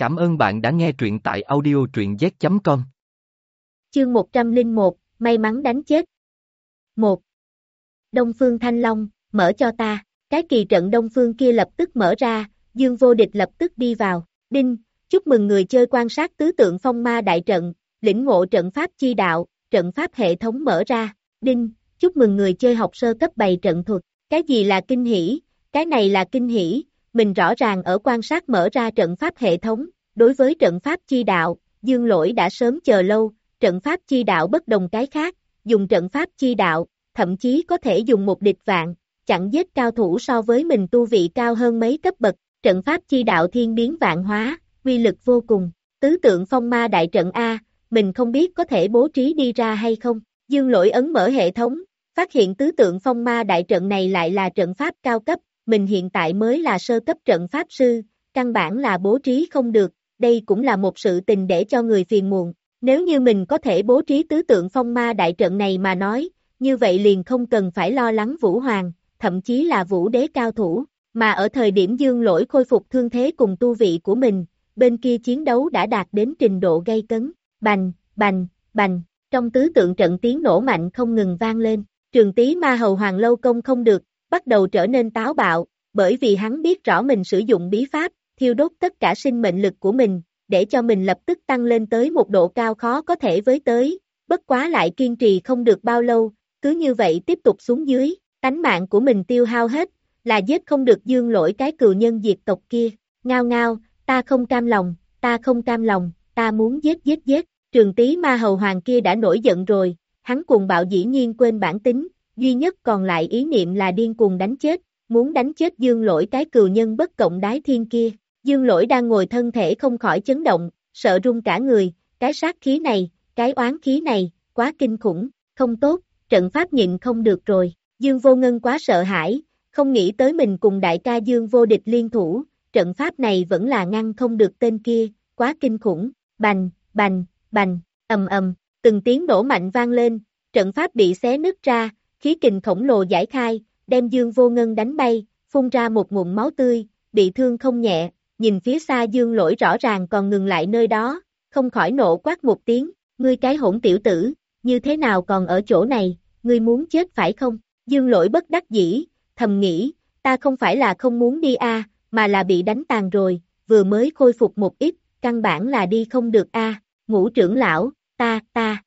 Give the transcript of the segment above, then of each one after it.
Cảm ơn bạn đã nghe truyện tại audio truyện z.com. Chương 101, may mắn đánh chết. 1. Đông Phương Thanh Long, mở cho ta, cái kỳ trận Đông Phương kia lập tức mở ra, Dương Vô Địch lập tức đi vào, đinh, chúc mừng người chơi quan sát tứ tượng phong ma đại trận, lĩnh ngộ trận pháp chi đạo, trận pháp hệ thống mở ra, đinh, chúc mừng người chơi học sơ cấp bày trận thuật, cái gì là kinh hỉ, cái này là kinh hỉ, mình rõ ràng ở quan sát mở ra trận pháp hệ thống, đối với trận pháp chi đạo, dương lỗi đã sớm chờ lâu, trận pháp chi đạo bất đồng cái khác, dùng trận pháp chi đạo, thậm chí có thể dùng một địch vạn, chẳng giết cao thủ so với mình tu vị cao hơn mấy cấp bậc, trận pháp chi đạo thiên biến vạn hóa, quy lực vô cùng, tứ tượng phong ma đại trận A, mình không biết có thể bố trí đi ra hay không, dương lỗi ấn mở hệ thống, phát hiện tứ tượng phong ma đại trận này lại là trận pháp cao cấp, mình hiện tại mới là sơ cấp trận pháp sư, căn bản là bố trí không được, đây cũng là một sự tình để cho người phiền muộn. Nếu như mình có thể bố trí tứ tượng phong ma đại trận này mà nói, như vậy liền không cần phải lo lắng Vũ Hoàng, thậm chí là Vũ Đế cao thủ, mà ở thời điểm dương lỗi khôi phục thương thế cùng tu vị của mình, bên kia chiến đấu đã đạt đến trình độ gây cấn, bành, bành, bành, trong tứ tượng trận tiếng nổ mạnh không ngừng vang lên, trường tí ma hầu hoàng lâu công không được, bắt đầu trở nên táo bạo, bởi vì hắn biết rõ mình sử dụng bí pháp, thiêu đốt tất cả sinh mệnh lực của mình, để cho mình lập tức tăng lên tới một độ cao khó có thể với tới, bất quá lại kiên trì không được bao lâu, cứ như vậy tiếp tục xuống dưới, tánh mạng của mình tiêu hao hết, là giết không được dương lỗi cái cừu nhân diệt tộc kia, ngao ngao, ta không cam lòng, ta không cam lòng, ta muốn giết giết giết, trường tí ma hầu hoàng kia đã nổi giận rồi, hắn cuồng bạo dĩ nhiên quên bản tính, duy nhất còn lại ý niệm là điên cuồng đánh chết, muốn đánh chết dương lỗi cái cừu nhân bất cộng đái thiên kia. Dương lỗi đang ngồi thân thể không khỏi chấn động, sợ run cả người, cái sát khí này, cái oán khí này, quá kinh khủng, không tốt, trận pháp nhịn không được rồi. Dương vô ngân quá sợ hãi, không nghĩ tới mình cùng đại ca Dương vô địch liên thủ, trận pháp này vẫn là ngăn không được tên kia, quá kinh khủng, bành, bành, bành, ầm ầm, từng tiếng nổ mạnh vang lên, trận pháp bị xé nứt ra, khí kình khổng lồ giải khai, đem Dương Vô Ngân đánh bay, phun ra một ngụm máu tươi, bị thương không nhẹ, nhìn phía xa Dương Lỗi rõ ràng còn ngừng lại nơi đó, không khỏi nộ quát một tiếng, ngươi cái hỗn tiểu tử, như thế nào còn ở chỗ này, ngươi muốn chết phải không? Dương Lỗi bất đắc dĩ, thầm nghĩ, ta không phải là không muốn đi a, mà là bị đánh tàn rồi, vừa mới khôi phục một ít, căn bản là đi không được a. Ngũ trưởng lão, ta, ta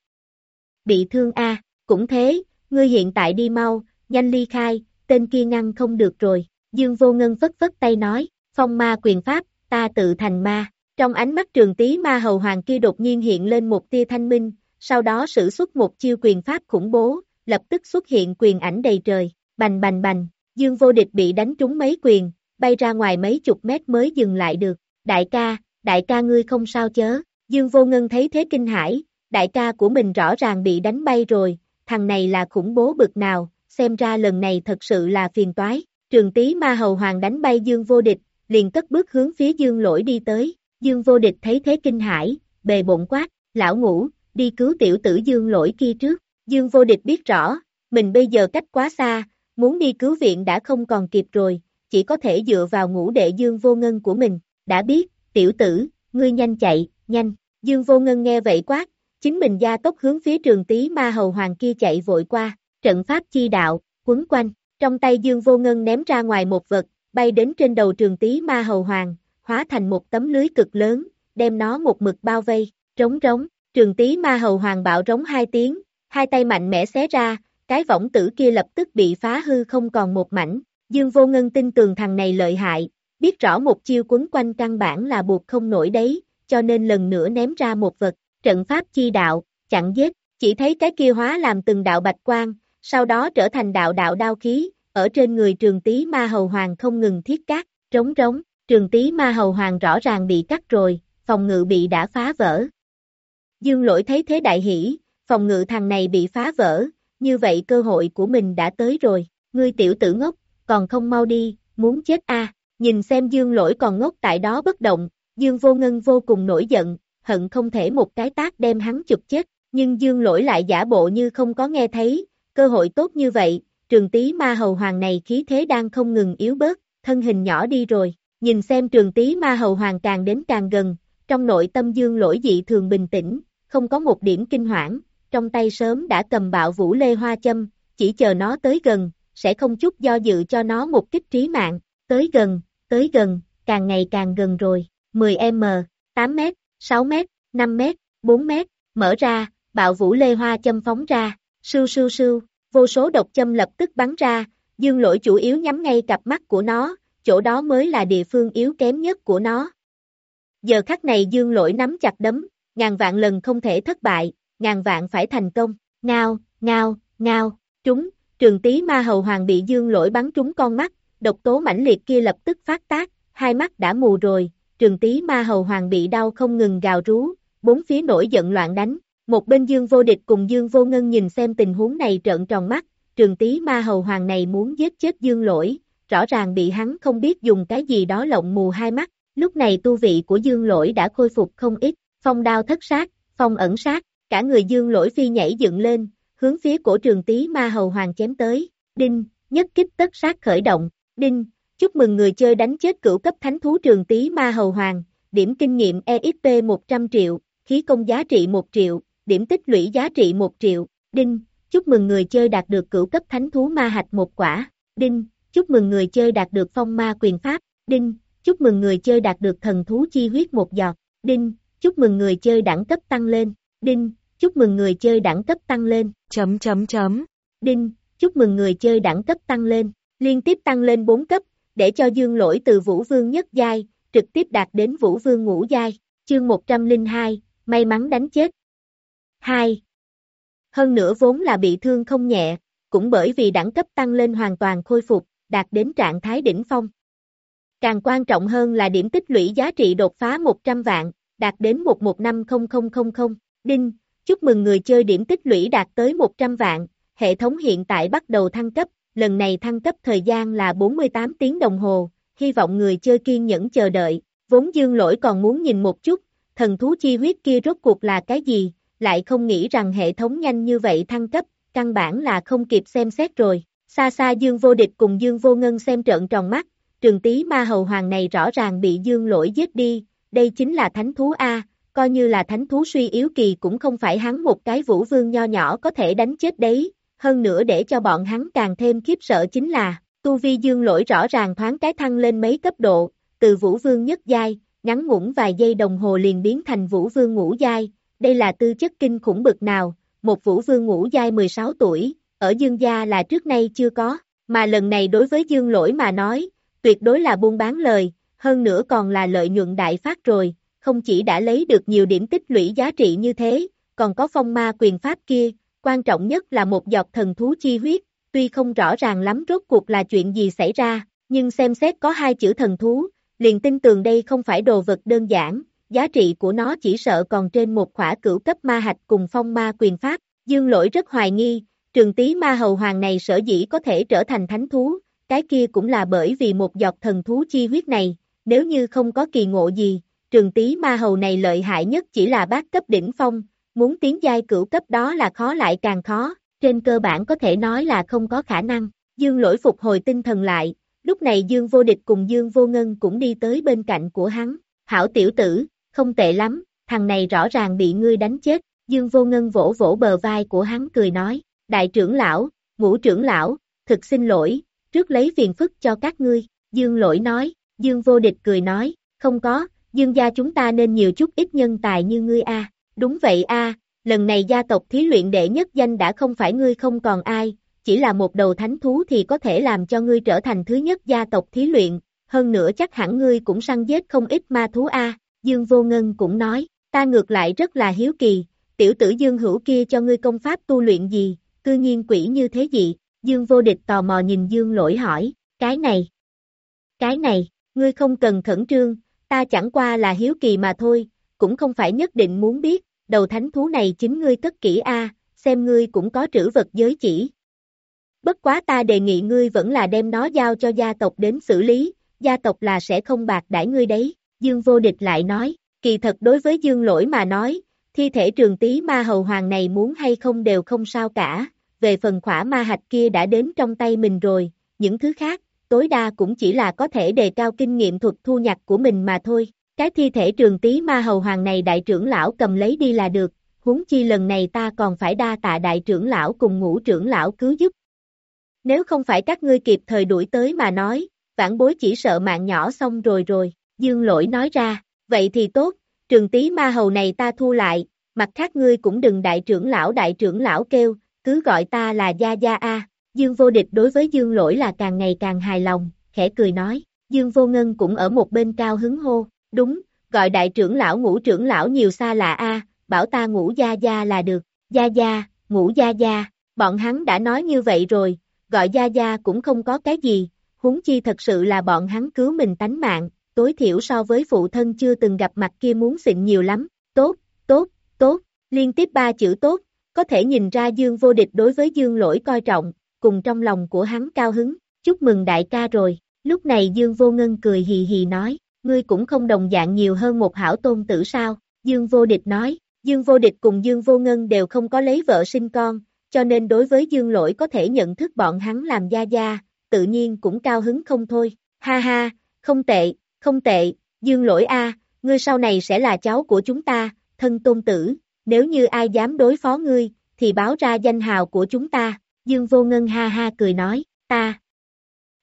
bị thương a, cũng thế, ngươi hiện tại đi mau, nhanh ly khai, tên kia ngăn không được rồi, Dương Vô Ngân phất phất tay nói, phong ma quyền pháp, ta tự thành ma, trong ánh mắt trường tí ma hầu hoàng kia đột nhiên hiện lên một tia thanh minh, sau đó sử xuất một chiêu quyền pháp khủng bố, lập tức xuất hiện quyền ảnh đầy trời, bành bành bành, Dương Vô Địch bị đánh trúng mấy quyền, bay ra ngoài mấy chục mét mới dừng lại được, đại ca, đại ca ngươi không sao chớ, Dương Vô Ngân thấy thế kinh hãi, đại ca của mình rõ ràng bị đánh bay rồi, thằng này là khủng bố bực nào, xem ra lần này thật sự là phiền toái. Trường tí ma hầu hoàng đánh bay Dương vô địch, liền cất bước hướng phía Dương lỗi đi tới. Dương vô địch thấy thế kinh hãi, bề bộn quát, lão ngủ, đi cứu tiểu tử Dương lỗi kia trước. Dương vô địch biết rõ, mình bây giờ cách quá xa, muốn đi cứu viện đã không còn kịp rồi, chỉ có thể dựa vào ngũ đệ Dương vô ngân của mình. Đã biết, tiểu tử, ngươi nhanh chạy, nhanh. Dương vô ngân nghe vậy quát, chính mình gia tốc hướng phía trường tí ma hầu hoàng kia chạy vội qua, trận pháp chi đạo, quấn quanh, trong tay Dương Vô Ngân ném ra ngoài một vật, bay đến trên đầu trường tí ma hầu hoàng, hóa thành một tấm lưới cực lớn, đem nó một mực bao vây, trống trống, trường tí ma hầu hoàng bạo rống hai tiếng, hai tay mạnh mẽ xé ra, cái võng tử kia lập tức bị phá hư không còn một mảnh, Dương Vô Ngân tin tường thằng này lợi hại, biết rõ một chiêu quấn quanh căn bản là buộc không nổi đấy, cho nên lần nữa ném ra một vật, trận pháp chi đạo, chặn giết, chỉ thấy cái kia hóa làm từng đạo bạch quang, sau đó trở thành đạo đạo đao khí, ở trên người trường tí ma hầu hoàng không ngừng thiết cát, trống trống, trường tí ma hầu hoàng rõ ràng bị cắt rồi, phòng ngự bị đã phá vỡ. Dương lỗi thấy thế đại hỷ, phòng ngự thằng này bị phá vỡ, như vậy cơ hội của mình đã tới rồi, ngươi tiểu tử ngốc, còn không mau đi, muốn chết a nhìn xem dương lỗi còn ngốc tại đó bất động, dương vô ngân vô cùng nổi giận, hận không thể một cái tác đem hắn chụp chết, nhưng dương lỗi lại giả bộ như không có nghe thấy, cơ hội tốt như vậy, trường tí ma hầu hoàng này khí thế đang không ngừng yếu bớt, thân hình nhỏ đi rồi, nhìn xem trường tí ma hầu hoàng càng đến càng gần, Trong nội tâm dương lỗi dị thường bình tĩnh, không có một điểm kinh hoảng, trong tay sớm đã cầm bạo vũ lê hoa châm, chỉ chờ nó tới gần, sẽ không chút do dự cho nó một kích trí mạng, tới gần, tới gần, càng ngày càng gần rồi, 10m, 8m, 6m, 5m, 4m, mở ra, bạo vũ lê hoa châm phóng ra, sưu sưu sưu, vô số độc châm lập tức bắn ra, dương lỗi chủ yếu nhắm ngay cặp mắt của nó, chỗ đó mới là địa phương yếu kém nhất của nó. Giờ khắc này dương lỗi nắm chặt đấm, ngàn vạn lần không thể thất bại, ngàn vạn phải thành công, ngao, ngao, ngao, trúng, trường tí ma hầu hoàng bị dương lỗi bắn trúng con mắt, độc tố mãnh liệt kia lập tức phát tác, hai mắt đã mù rồi, trường tí ma hầu hoàng bị đau không ngừng gào rú, bốn phía nổi giận loạn đánh, một bên dương vô địch cùng dương vô ngân nhìn xem tình huống này trợn tròn mắt, trường tí ma hầu hoàng này muốn giết chết dương lỗi, rõ ràng bị hắn không biết dùng cái gì đó lộng mù hai mắt, lúc này tu vị của dương lỗi đã khôi phục không ít, phong đao thất sát, phong ẩn sát, cả người dương lỗi phi nhảy dựng lên, hướng phía cổ trường tí ma hầu hoàng chém tới, đinh, nhất kích tất sát khởi động, đinh, chúc mừng người chơi đánh chết cửu cấp thánh thú trường tí ma hầu hoàng, điểm kinh nghiệm EXP 100 triệu, khí công giá trị 1 triệu, điểm tích lũy giá trị 1 triệu, đinh, chúc mừng người chơi đạt được cửu cấp thánh thú ma hạch một quả, đinh, chúc mừng người chơi đạt được phong ma quyền pháp, đinh, chúc mừng người chơi đạt được thần thú chi huyết một giọt, đinh, chúc mừng người chơi đẳng cấp tăng lên, đinh, chúc mừng người chơi đẳng cấp tăng lên, chấm chấm chấm, đinh, chúc mừng người chơi đẳng cấp tăng lên, liên tiếp tăng lên 4 cấp, để cho dương lỗi từ vũ vương nhất giai, trực tiếp đạt đến vũ vương ngũ giai, chương 102, may mắn đánh chết. 2. Hơn nữa vốn là bị thương không nhẹ, cũng bởi vì đẳng cấp tăng lên hoàn toàn khôi phục, đạt đến trạng thái đỉnh phong. Càng quan trọng hơn là điểm tích lũy giá trị đột phá 100 vạn, đạt đến 115000. Đinh, chúc mừng người chơi điểm tích lũy đạt tới 100 vạn, hệ thống hiện tại bắt đầu thăng cấp, lần này thăng cấp thời gian là 48 tiếng đồng hồ, hy vọng người chơi kiên nhẫn chờ đợi, vốn dương lỗi còn muốn nhìn một chút, thần thú chi huyết kia rốt cuộc là cái gì, lại không nghĩ rằng hệ thống nhanh như vậy thăng cấp, căn bản là không kịp xem xét rồi. Xa xa Dương Vô Địch cùng Dương Vô Ngân xem trợn tròn mắt, trường tí ma hầu hoàng này rõ ràng bị Dương lỗi giết đi, đây chính là thánh thú A, coi như là thánh thú suy yếu kỳ cũng không phải hắn một cái vũ vương nho nhỏ có thể đánh chết đấy, hơn nữa để cho bọn hắn càng thêm khiếp sợ chính là, tu vi dương lỗi rõ ràng thoáng cái thăng lên mấy cấp độ, từ vũ vương nhất giai, ngắn ngủn vài giây đồng hồ liền biến thành vũ vương ngũ giai, đây là tư chất kinh khủng bực nào, một vũ vương ngũ giai 16 tuổi, ở dương gia là trước nay chưa có, mà lần này đối với dương lỗi mà nói, tuyệt đối là buôn bán lời, hơn nữa còn là lợi nhuận đại phát rồi, không chỉ đã lấy được nhiều điểm tích lũy giá trị như thế, còn có phong ma quyền pháp kia, quan trọng nhất là một giọt thần thú chi huyết, tuy không rõ ràng lắm rốt cuộc là chuyện gì xảy ra, nhưng xem xét có hai chữ thần thú, liền tin tường đây không phải đồ vật đơn giản, giá trị của nó chỉ sợ còn trên một khỏa cửu cấp ma hạch cùng phong ma quyền pháp, dương lỗi rất hoài nghi, trường tí ma hầu hoàng này sở dĩ có thể trở thành thánh thú, cái kia cũng là bởi vì một giọt thần thú chi huyết này, nếu như không có kỳ ngộ gì, trường tí ma hầu này lợi hại nhất chỉ là bát cấp đỉnh phong, muốn tiến giai cửu cấp đó là khó lại càng khó, trên cơ bản có thể nói là không có khả năng, dương lỗi phục hồi tinh thần lại, lúc này dương vô địch cùng dương vô ngân cũng đi tới bên cạnh của hắn, hảo tiểu tử, không tệ lắm, thằng này rõ ràng bị ngươi đánh chết, dương vô ngân vỗ vỗ bờ vai của hắn cười nói, đại trưởng lão, ngũ trưởng lão, thực xin lỗi, trước lấy phiền phức cho các ngươi, dương lỗi nói, dương vô địch cười nói, không có, dương gia chúng ta nên nhiều chút ít nhân tài như ngươi a đúng vậy a lần này gia tộc thí luyện đệ nhất danh đã không phải ngươi không còn ai, chỉ là một đầu thánh thú thì có thể làm cho ngươi trở thành thứ nhất gia tộc thí luyện, hơn nữa chắc hẳn ngươi cũng săn giết không ít ma thú a Dương Vô Ngân cũng nói, ta ngược lại rất là hiếu kỳ, tiểu tử Dương Hữu kia cho ngươi công pháp tu luyện gì, cư nhiên quỷ như thế gì, Dương Vô Địch tò mò nhìn Dương Lỗi hỏi, cái này, cái này, ngươi không cần khẩn trương, ta chẳng qua là hiếu kỳ mà thôi, cũng không phải nhất định muốn biết, đầu thánh thú này chính ngươi tất kỹ a, xem ngươi cũng có trữ vật giới chỉ. Bất quá ta đề nghị ngươi vẫn là đem nó giao cho gia tộc đến xử lý, gia tộc là sẽ không bạc đãi ngươi đấy. Dương vô địch lại nói, kỳ thật đối với Dương lỗi mà nói, thi thể trường tí ma hầu hoàng này muốn hay không đều không sao cả, về phần khỏa ma hạch kia đã đến trong tay mình rồi, những thứ khác, tối đa cũng chỉ là có thể đề cao kinh nghiệm thuật thu nhặt của mình mà thôi cái thi thể trường tí ma hầu hoàng này đại trưởng lão cầm lấy đi là được, huống chi lần này ta còn phải đa tạ đại trưởng lão cùng ngũ trưởng lão cứu giúp. Nếu không phải các ngươi kịp thời đuổi tới mà nói, vãn bối chỉ sợ mạng nhỏ xong rồi rồi, dương lỗi nói ra, vậy thì tốt, trường tí ma hầu này ta thu lại, mặt khác ngươi cũng đừng đại trưởng lão đại trưởng lão kêu, cứ gọi ta là Gia Gia A, dương vô địch đối với dương lỗi là càng ngày càng hài lòng, khẽ cười nói, dương vô ngân cũng ở một bên cao hứng hô, đúng, gọi đại trưởng lão ngũ trưởng lão nhiều xa là A, bảo ta ngũ Gia Gia là được, Gia Gia, ngũ Gia Gia, bọn hắn đã nói như vậy rồi, gọi Gia Gia cũng không có cái gì, huống chi thật sự là bọn hắn cứu mình tánh mạng, tối thiểu so với phụ thân chưa từng gặp mặt kia muốn xịn nhiều lắm, tốt, tốt, tốt, liên tiếp ba chữ tốt, có thể nhìn ra Dương vô địch đối với Dương lỗi coi trọng, cùng trong lòng của hắn cao hứng, chúc mừng đại ca rồi, lúc này Dương vô ngân cười hì hì nói, ngươi cũng không đồng dạng nhiều hơn một hảo tôn tử sao, Dương vô địch nói, Dương vô địch cùng Dương vô ngân đều không có lấy vợ sinh con, cho nên đối với Dương lỗi có thể nhận thức bọn hắn làm gia gia, tự nhiên cũng cao hứng không thôi, ha ha, không tệ, không tệ, Dương lỗi a, ngươi sau này sẽ là cháu của chúng ta, thân tôn tử, nếu như ai dám đối phó ngươi, thì báo ra danh hào của chúng ta, Dương vô ngân ha ha cười nói, ta.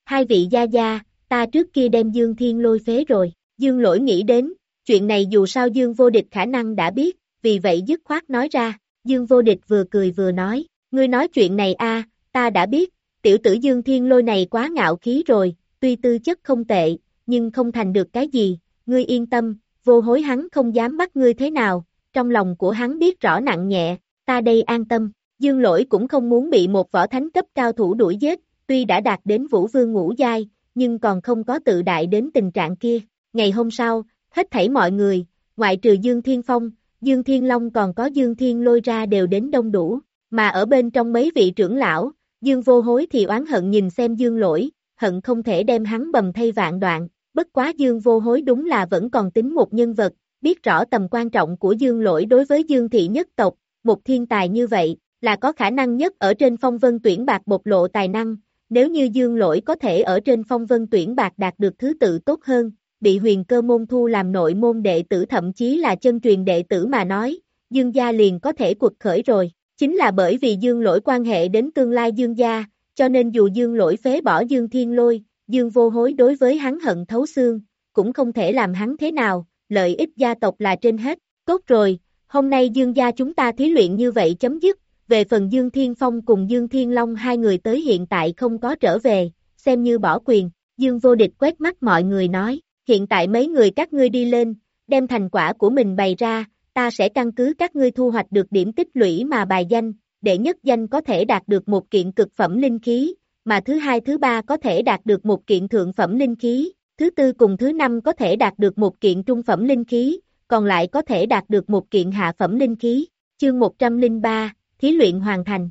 Hai vị gia gia, ta trước kia đem Dương Thiên lôi phế rồi, Dương lỗi nghĩ đến, chuyện này dù sao Dương vô địch khả năng đã biết, vì vậy dứt khoát nói ra, Dương vô địch vừa cười vừa nói, ngươi nói chuyện này a, ta đã biết, tiểu tử Dương Thiên lôi này quá ngạo khí rồi, tuy tư chất không tệ, nhưng không thành được cái gì, ngươi yên tâm, vô hối hắn không dám bắt ngươi thế nào, trong lòng của hắn biết rõ nặng nhẹ, ta đây an tâm, dương lỗi cũng không muốn bị một võ thánh cấp cao thủ đuổi giết, tuy đã đạt đến vũ vương ngũ giai, nhưng còn không có tự đại đến tình trạng kia, ngày hôm sau, hết thảy mọi người, ngoại trừ Dương Thiên Phong, Dương Thiên Long còn có Dương Thiên lôi ra đều đến đông đủ, mà ở bên trong mấy vị trưởng lão, Dương vô hối thì oán hận nhìn xem Dương lỗi, hận không thể đem hắn bầm thay vạn đoạn, bất quá Dương vô hối đúng là vẫn còn tính một nhân vật, biết rõ tầm quan trọng của Dương lỗi đối với Dương thị nhất tộc, một thiên tài như vậy, là có khả năng nhất ở trên phong vân tuyển bạc bộc lộ tài năng, nếu như Dương lỗi có thể ở trên phong vân tuyển bạc đạt được thứ tự tốt hơn, bị huyền cơ môn thu làm nội môn đệ tử thậm chí là chân truyền đệ tử mà nói, Dương gia liền có thể cuộc khởi rồi, chính là bởi vì Dương lỗi quan hệ đến tương lai Dương gia, cho nên dù Dương lỗi phế bỏ Dương thiên lôi, Dương vô hối đối với hắn hận thấu xương, cũng không thể làm hắn thế nào, lợi ích gia tộc là trên hết, tốt rồi, hôm nay Dương gia chúng ta thí luyện như vậy chấm dứt, về phần Dương Thiên Phong cùng Dương Thiên Long hai người tới hiện tại không có trở về, xem như bỏ quyền, Dương vô địch quét mắt mọi người nói, hiện tại mấy người các ngươi đi lên, đem thành quả của mình bày ra, ta sẽ căn cứ các ngươi thu hoạch được điểm tích lũy mà bài danh, để nhất danh có thể đạt được một kiện cực phẩm linh khí, mà thứ hai thứ ba có thể đạt được một kiện thượng phẩm linh khí, thứ tư cùng thứ năm có thể đạt được một kiện trung phẩm linh khí, còn lại có thể đạt được một kiện hạ phẩm linh khí. Chương 103, Thí luyện hoàn thành.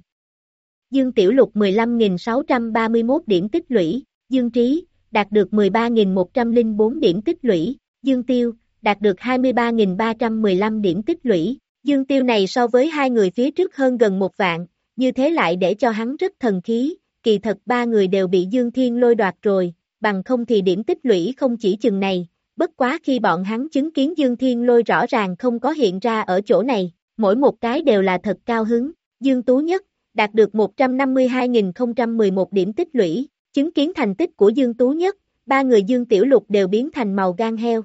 Dương Tiểu Lục 15.631 điểm tích lũy, Dương Trí, đạt được 13.104 điểm tích lũy, Dương Tiêu, đạt được 23.315 điểm tích lũy. Dương Tiêu này so với hai người phía trước hơn gần một vạn, như thế lại để cho hắn rất thần khí, kỳ thật ba người đều bị Dương Thiên lôi đoạt rồi, bằng không thì điểm tích lũy không chỉ chừng này, bất quá khi bọn hắn chứng kiến Dương Thiên lôi rõ ràng không có hiện ra ở chỗ này, mỗi một cái đều là thật cao hứng, Dương Tú Nhất, đạt được 152.011 điểm tích lũy, chứng kiến thành tích của Dương Tú Nhất, ba người Dương Tiểu Lục đều biến thành màu gan heo.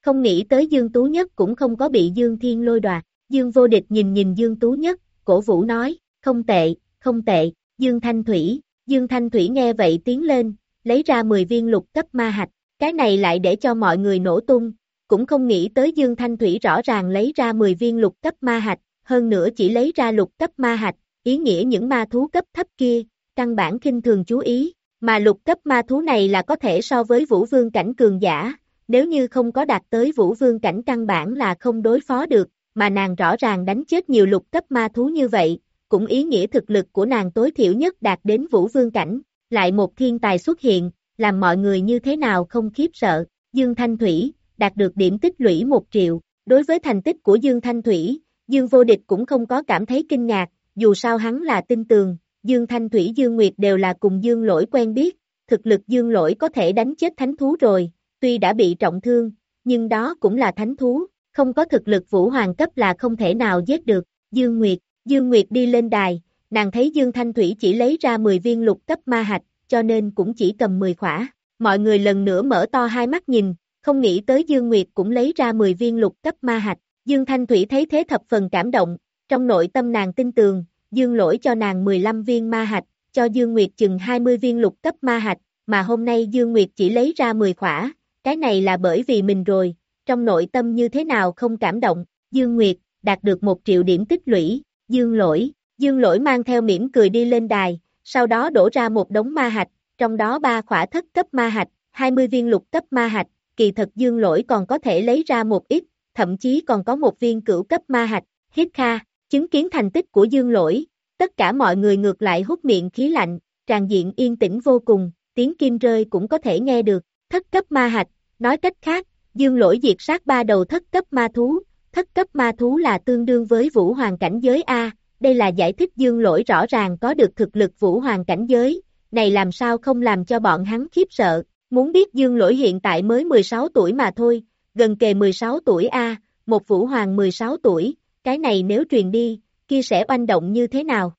Không nghĩ tới Dương Tú Nhất cũng không có bị Dương Thiên lôi đoạt, Dương Vô Địch nhìn nhìn Dương Tú Nhất, cổ vũ nói, không tệ, không tệ, Dương Thanh Thủy, Dương Thanh Thủy nghe vậy tiến lên, lấy ra 10 viên lục cấp ma hạch, cái này lại để cho mọi người nổ tung, cũng không nghĩ tới Dương Thanh Thủy rõ ràng lấy ra 10 viên lục cấp ma hạch, hơn nữa chỉ lấy ra lục cấp ma hạch, ý nghĩa những ma thú cấp thấp kia, căn bản kinh thường chú ý, mà lục cấp ma thú này là có thể so với vũ vương cảnh cường giả, nếu như không có đạt tới vũ vương cảnh căn bản là không đối phó được, mà nàng rõ ràng đánh chết nhiều lục cấp ma thú như vậy, cũng ý nghĩa thực lực của nàng tối thiểu nhất đạt đến vũ vương cảnh, lại một thiên tài xuất hiện, làm mọi người như thế nào không khiếp sợ, Dương Thanh Thủy, đạt được điểm tích lũy một triệu, đối với thành tích của Dương Thanh Thủy, Dương Vô Địch cũng không có cảm thấy kinh ngạc, dù sao hắn là tin tường, Dương Thanh Thủy Dương Nguyệt đều là cùng Dương Lỗi quen biết, thực lực Dương Lỗi có thể đánh chết thánh thú rồi, tuy đã bị trọng thương, nhưng đó cũng là thánh thú, không có thực lực vũ hoàng cấp là không thể nào giết được, Dương Nguyệt, Dương Nguyệt đi lên đài, nàng thấy Dương Thanh Thủy chỉ lấy ra 10 viên lục cấp ma hạch, cho nên cũng chỉ cầm 10 khỏa, mọi người lần nữa mở to hai mắt nhìn, không nghĩ tới Dương Nguyệt cũng lấy ra 10 viên lục cấp ma hạch, Dương Thanh Thủy thấy thế thập phần cảm động, trong nội tâm nàng tin tường, Dương lỗi cho nàng 15 viên ma hạch, cho Dương Nguyệt chừng 20 viên lục cấp ma hạch, mà hôm nay Dương Nguyệt chỉ lấy ra 10 khỏa, cái này là bởi vì mình rồi, trong nội tâm như thế nào không cảm động, Dương Nguyệt, đạt được 1 triệu điểm tích lũy, Dương lỗi, Dương lỗi mang theo mỉm cười đi lên đài, sau đó đổ ra một đống ma hạch, trong đó ba khỏa thất cấp ma hạch, 20 viên lục cấp ma hạch, kỳ thật Dương lỗi còn có thể lấy ra một ít, thậm chí còn có một viên cửu cấp ma hạch, hít kha, chứng kiến thành tích của Dương lỗi, tất cả mọi người ngược lại hút miệng khí lạnh, tràn diện yên tĩnh vô cùng, tiếng kim rơi cũng có thể nghe được, thất cấp ma hạch, nói cách khác, dương lỗi diệt sát ba đầu thất cấp ma thú, thất cấp ma thú là tương đương với vũ hoàng cảnh giới A, đây là giải thích dương lỗi rõ ràng có được thực lực vũ hoàng cảnh giới, này làm sao không làm cho bọn hắn khiếp sợ, muốn biết dương lỗi hiện tại mới 16 tuổi mà thôi, gần kề 16 tuổi A, một vũ hoàng 16 tuổi, cái này nếu truyền đi, kia sẽ oanh động như thế nào?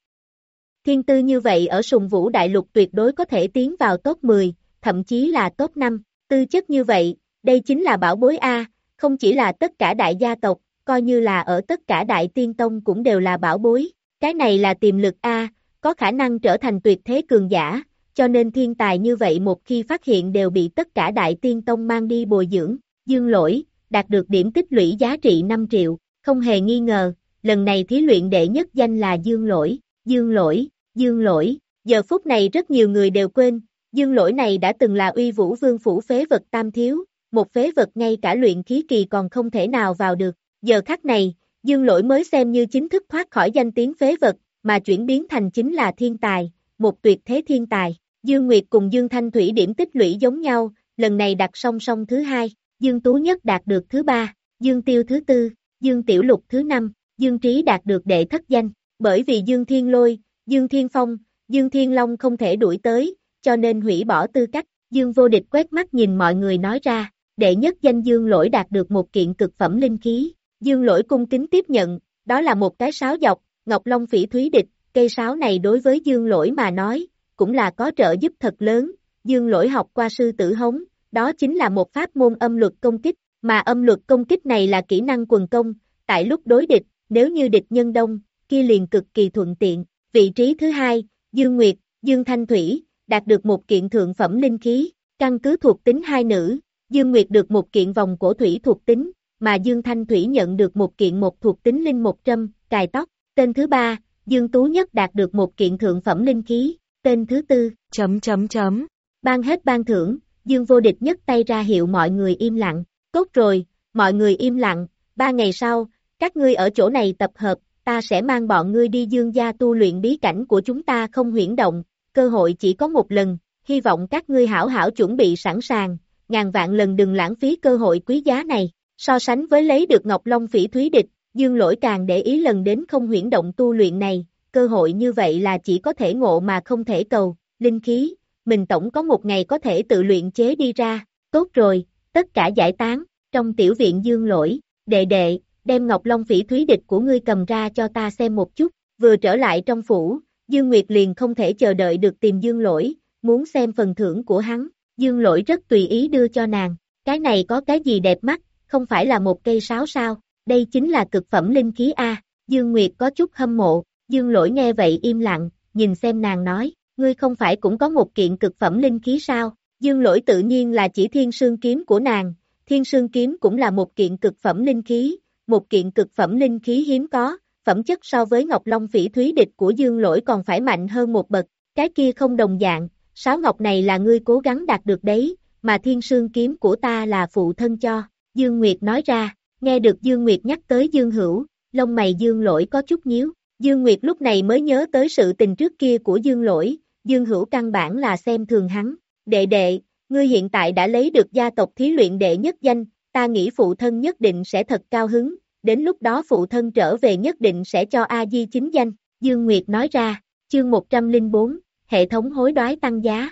Thiên tư như vậy ở sùng vũ đại lục tuyệt đối có thể tiến vào top 10, thậm chí là top 5, tư chất như vậy, đây chính là bảo bối A, không chỉ là tất cả đại gia tộc, coi như là ở tất cả đại tiên tông cũng đều là bảo bối, cái này là tiềm lực A, có khả năng trở thành tuyệt thế cường giả, cho nên thiên tài như vậy một khi phát hiện đều bị tất cả đại tiên tông mang đi bồi dưỡng, dương lỗi, đạt được điểm tích lũy giá trị 5 triệu, không hề nghi ngờ, lần này thí luyện đệ nhất danh là Dương Lỗi, Dương Lỗi, Dương Lỗi, giờ phút này rất nhiều người đều quên, Dương Lỗi này đã từng là uy vũ vương phủ phế vật tam thiếu, một phế vật ngay cả luyện khí kỳ còn không thể nào vào được, giờ khắc này, Dương Lỗi mới xem như chính thức thoát khỏi danh tiếng phế vật, mà chuyển biến thành chính là thiên tài, một tuyệt thế thiên tài. Dương Nguyệt cùng Dương Thanh Thủy điểm tích lũy giống nhau, lần này đặt song song thứ hai, Dương Tú Nhất đạt được thứ ba, Dương Tiêu thứ tư, Dương Tiểu Lục thứ năm, Dương Trí đạt được đệ thất danh, bởi vì Dương Thiên Lôi, Dương Thiên Phong, Dương Thiên Long không thể đuổi tới, cho nên hủy bỏ tư cách, Dương Vô Địch quét mắt nhìn mọi người nói ra, đệ nhất danh Dương Lỗi đạt được một kiện cực phẩm linh khí, Dương Lỗi cung kính tiếp nhận, đó là một cái sáo dọc, Ngọc Long phỉ thúy địch, cây sáo này đối với Dương Lỗi mà nói, cũng là có trợ giúp thật lớn, Dương Lỗi học qua sư tử hống, đó chính là một pháp môn âm luật công kích, mà âm luật công kích này là kỹ năng quần công, tại lúc đối địch, nếu như địch nhân đông, kia liền cực kỳ thuận tiện. Vị trí thứ hai, Dương Nguyệt, Dương Thanh Thủy, đạt được một kiện thượng phẩm linh khí, căn cứ thuộc tính hai nữ, Dương Nguyệt được một kiện vòng cổ thủy thuộc tính, mà Dương Thanh Thủy nhận được một kiện một thuộc tính linh một trâm, cài tóc. Tên thứ ba, Dương Tú Nhất đạt được một kiện thượng phẩm linh khí, tên thứ tư, chấm chấm chấm. Ban hết ban thưởng, Dương Vô Địch nhất tay ra hiệu mọi người im lặng, tốt rồi, mọi người im lặng, ba ngày sau, các ngươi ở chỗ này tập hợp, ta sẽ mang bọn ngươi đi dương gia tu luyện bí cảnh của chúng ta không huyển động, cơ hội chỉ có một lần, hy vọng các ngươi hảo hảo chuẩn bị sẵn sàng, ngàn vạn lần đừng lãng phí cơ hội quý giá này, so sánh với lấy được Ngọc Long phỉ thúy địch, dương lỗi càng để ý lần đến không huyển động tu luyện này, cơ hội như vậy là chỉ có thể ngộ mà không thể cầu, linh khí, mình tổng có một ngày có thể tự luyện chế đi ra, tốt rồi, tất cả giải tán, trong tiểu viện dương lỗi, đệ đệ, đem Ngọc Long phỉ thúy địch của ngươi cầm ra cho ta xem một chút, vừa trở lại trong phủ, Dương Nguyệt liền không thể chờ đợi được tìm Dương Lỗi, muốn xem phần thưởng của hắn, Dương Lỗi rất tùy ý đưa cho nàng, cái này có cái gì đẹp mắt, không phải là một cây sáo sao, đây chính là cực phẩm linh khí A, Dương Nguyệt có chút hâm mộ, Dương Lỗi nghe vậy im lặng, nhìn xem nàng nói, ngươi không phải cũng có một kiện cực phẩm linh khí sao, Dương Lỗi tự nhiên là chỉ thiên sương kiếm của nàng, thiên sương kiếm cũng là một kiện cực phẩm linh khí, một kiện cực phẩm linh khí hiếm có, phẩm chất so với Ngọc Long phỉ thúy địch của Dương Lỗi còn phải mạnh hơn một bậc, cái kia không đồng dạng, sáo ngọc này là ngươi cố gắng đạt được đấy, mà thiên sương kiếm của ta là phụ thân cho, Dương Nguyệt nói ra, nghe được Dương Nguyệt nhắc tới Dương Hữu, lông mày Dương Lỗi có chút nhíu, Dương Nguyệt lúc này mới nhớ tới sự tình trước kia của Dương Lỗi, Dương Hữu căn bản là xem thường hắn, đệ đệ, ngươi hiện tại đã lấy được gia tộc thí luyện đệ nhất danh, ta nghĩ phụ thân nhất định sẽ thật cao hứng, đến lúc đó phụ thân trở về nhất định sẽ cho A-di chính danh, Dương Nguyệt nói ra, chương 104, hệ thống hối đoái tăng giá.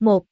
1.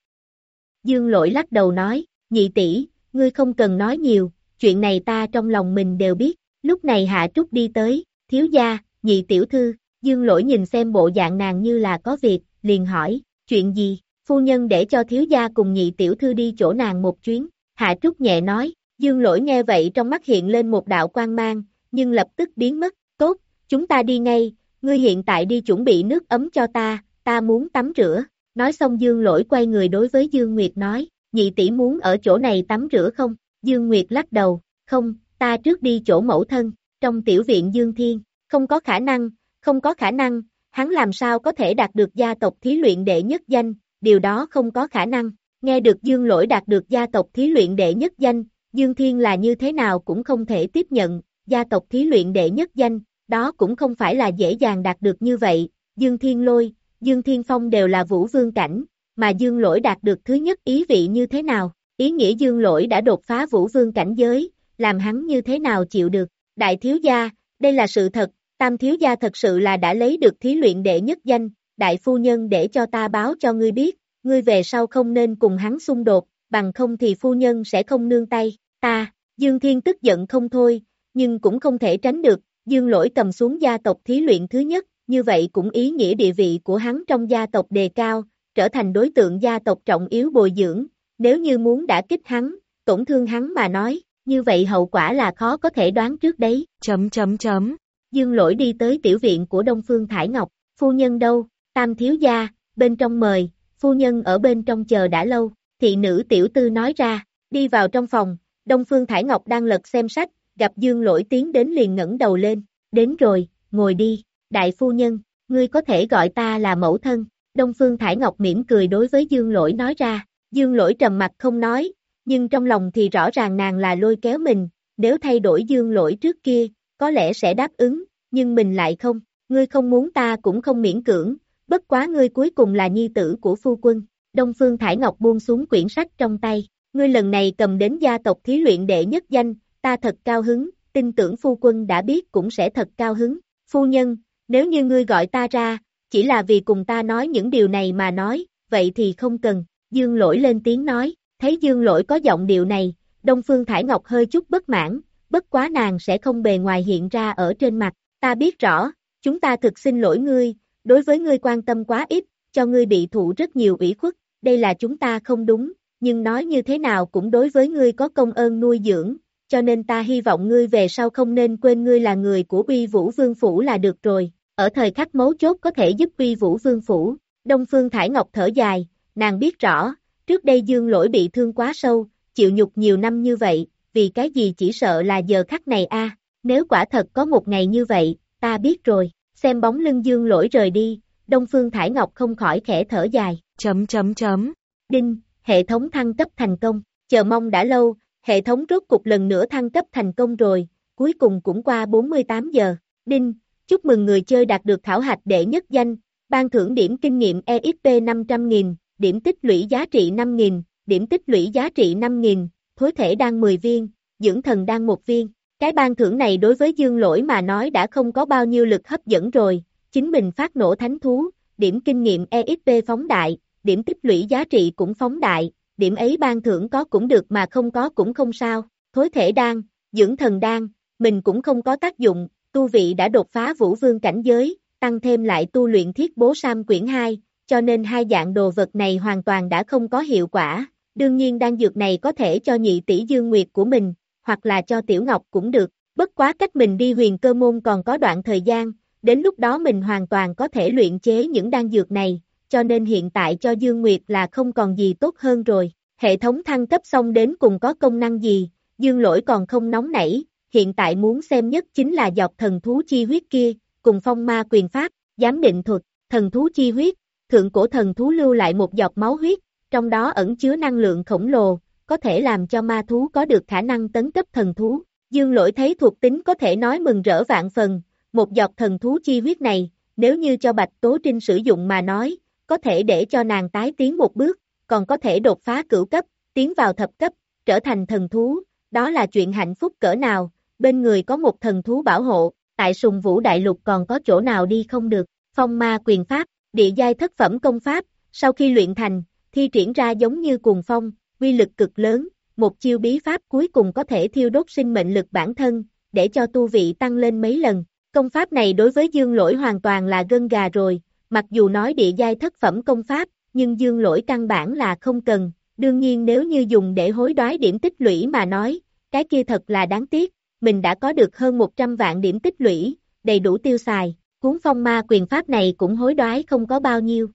Dương lỗi lắc đầu nói, nhị tỷ, ngươi không cần nói nhiều, chuyện này ta trong lòng mình đều biết, lúc này Hạ Trúc đi tới, thiếu gia, nhị tiểu thư, dương lỗi nhìn xem bộ dạng nàng như là có việc, liền hỏi, chuyện gì, phu nhân để cho thiếu gia cùng nhị tiểu thư đi chỗ nàng một chuyến, Hạ Trúc nhẹ nói, dương lỗi nghe vậy trong mắt hiện lên một đạo quan mang, nhưng lập tức biến mất, tốt, chúng ta đi ngay, ngươi hiện tại đi chuẩn bị nước ấm cho ta, ta muốn tắm rửa, nói xong dương lỗi quay người đối với Dương Nguyệt nói, nhị tỷ muốn ở chỗ này tắm rửa không, Dương Nguyệt lắc đầu, không, ta trước đi chỗ mẫu thân, trong tiểu viện Dương Thiên, không có khả năng, không có khả năng, hắn làm sao có thể đạt được gia tộc thí luyện đệ nhất danh, điều đó không có khả năng, nghe được Dương Lỗi đạt được gia tộc thí luyện đệ nhất danh, Dương Thiên là như thế nào cũng không thể tiếp nhận, gia tộc thí luyện đệ nhất danh, đó cũng không phải là dễ dàng đạt được như vậy, Dương Thiên Lôi, Dương Thiên Phong đều là vũ vương cảnh, mà Dương Lỗi đạt được thứ nhất ý vị như thế nào, ý nghĩa Dương Lỗi đã đột phá vũ vương cảnh giới, làm hắn như thế nào chịu được, đại thiếu gia, đây là sự thật, tam thiếu gia thật sự là đã lấy được thí luyện đệ nhất danh, đại phu nhân để cho ta báo cho ngươi biết, ngươi về sau không nên cùng hắn xung đột, bằng không thì phu nhân sẽ không nương tay, ta, Dương Thiên tức giận không thôi, nhưng cũng không thể tránh được, Dương Lỗi cầm xuống gia tộc thí luyện thứ nhất, như vậy cũng ý nghĩa địa vị của hắn trong gia tộc đề cao, trở thành đối tượng gia tộc trọng yếu bồi dưỡng, nếu như muốn đã kích hắn, tổn thương hắn mà nói, như vậy hậu quả là khó có thể đoán trước đấy. Chấm chấm chấm. Dương lỗi đi tới tiểu viện của Đông Phương Thải Ngọc, phu nhân đâu, tam thiếu gia, bên trong mời, phu nhân ở bên trong chờ đã lâu, thị nữ tiểu tư nói ra, đi vào trong phòng, Đông Phương Thải Ngọc đang lật xem sách, gặp Dương lỗi tiến đến liền ngẩng đầu lên, đến rồi, ngồi đi, đại phu nhân, ngươi có thể gọi ta là mẫu thân, Đông Phương Thải Ngọc mỉm cười đối với Dương lỗi nói ra, Dương lỗi trầm mặt không nói, nhưng trong lòng thì rõ ràng nàng là lôi kéo mình, nếu thay đổi Dương lỗi trước kia, có lẽ sẽ đáp ứng, nhưng mình lại không, ngươi không muốn ta cũng không miễn cưỡng, bất quá ngươi cuối cùng là nhi tử của phu quân. Đông Phương Thải Ngọc buông xuống quyển sách trong tay, ngươi lần này cầm đến gia tộc thí luyện đệ nhất danh, ta thật cao hứng, tin tưởng phu quân đã biết cũng sẽ thật cao hứng. Phu nhân, nếu như ngươi gọi ta ra, chỉ là vì cùng ta nói những điều này mà nói, vậy thì không cần. Dương lỗi lên tiếng nói, thấy dương lỗi có giọng điệu này, Đông Phương Thải Ngọc hơi chút bất mãn, bất quá nàng sẽ không bề ngoài hiện ra ở trên mặt. Ta biết rõ, chúng ta thực xin lỗi ngươi, đối với ngươi quan tâm quá ít, cho ngươi bị thụ rất nhiều ủy khuất, đây là chúng ta không đúng, nhưng nói như thế nào cũng đối với ngươi có công ơn nuôi dưỡng, cho nên ta hy vọng ngươi về sau không nên quên ngươi là người của uy vũ vương phủ là được rồi, ở thời khắc mấu chốt có thể giúp uy vũ vương phủ. Đông Phương Thải Ngọc thở dài, nàng biết rõ, trước đây dương lỗi bị thương quá sâu, chịu nhục nhiều năm như vậy, vì cái gì chỉ sợ là giờ khắc này a nếu quả thật có một ngày như vậy, ta biết rồi, xem bóng lưng dương lỗi rời đi, Đông Phương Thải Ngọc không khỏi khẽ thở dài. Chấm chấm chấm. Đinh, hệ thống thăng cấp thành công, chờ mong đã lâu, hệ thống rốt cục lần nữa thăng cấp thành công rồi, cuối cùng cũng qua 48 giờ. Đinh, chúc mừng người chơi đạt được khảo hạch đệ nhất danh, ban thưởng điểm kinh nghiệm EXP 500.000, điểm tích lũy giá trị 5.000, điểm tích lũy giá trị 5.000, thối thể đang 10 viên, dưỡng thần đang một viên. Cái ban thưởng này đối với dương lỗi mà nói đã không có bao nhiêu lực hấp dẫn rồi, chính mình phát nổ thánh thú, điểm kinh nghiệm EXP phóng đại, điểm tích lũy giá trị cũng phóng đại, điểm ấy ban thưởng có cũng được mà không có cũng không sao, thối thể đan, dưỡng thần đan, mình cũng không có tác dụng, tu vị đã đột phá vũ vương cảnh giới, tăng thêm lại tu luyện thiết bố Sam quyển 2, cho nên hai dạng đồ vật này hoàn toàn đã không có hiệu quả, đương nhiên đan dược này có thể cho nhị tỷ dương nguyệt của mình, hoặc là cho tiểu ngọc cũng được, bất quá cách mình đi huyền cơ môn còn có đoạn thời gian, đến lúc đó mình hoàn toàn có thể luyện chế những đan dược này, cho nên hiện tại cho Dương Nguyệt là không còn gì tốt hơn rồi. Hệ thống thăng cấp xong đến cùng có công năng gì, Dương lỗi còn không nóng nảy, hiện tại muốn xem nhất chính là dọc thần thú chi huyết kia, cùng phong ma quyền pháp, giám định thuật, thần thú chi huyết, thượng cổ thần thú lưu lại một dọc máu huyết, trong đó ẩn chứa năng lượng khổng lồ, có thể làm cho ma thú có được khả năng tấn cấp thần thú. Dương lỗi thấy thuộc tính có thể nói mừng rỡ vạn phần, một giọt thần thú chi huyết này, nếu như cho Bạch Tố Trinh sử dụng mà nói, có thể để cho nàng tái tiến một bước, còn có thể đột phá cửu cấp, tiến vào thập cấp, trở thành thần thú, đó là chuyện hạnh phúc cỡ nào, bên người có một thần thú bảo hộ, tại sùng vũ đại lục còn có chỗ nào đi không được, phong ma quyền pháp, địa giai thất phẩm công pháp, sau khi luyện thành, thi triển ra giống như cuồng phong, quy lực cực lớn, một chiêu bí pháp cuối cùng có thể thiêu đốt sinh mệnh lực bản thân, để cho tu vị tăng lên mấy lần. Công pháp này đối với dương lỗi hoàn toàn là gân gà rồi, mặc dù nói địa giai thất phẩm công pháp, nhưng dương lỗi căn bản là không cần, đương nhiên nếu như dùng để hối đoái điểm tích lũy mà nói, cái kia thật là đáng tiếc, mình đã có được hơn 100 vạn điểm tích lũy, đầy đủ tiêu xài, cuốn phong ma quyền pháp này cũng hối đoái không có bao nhiêu.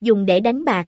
Dùng để đánh bạc.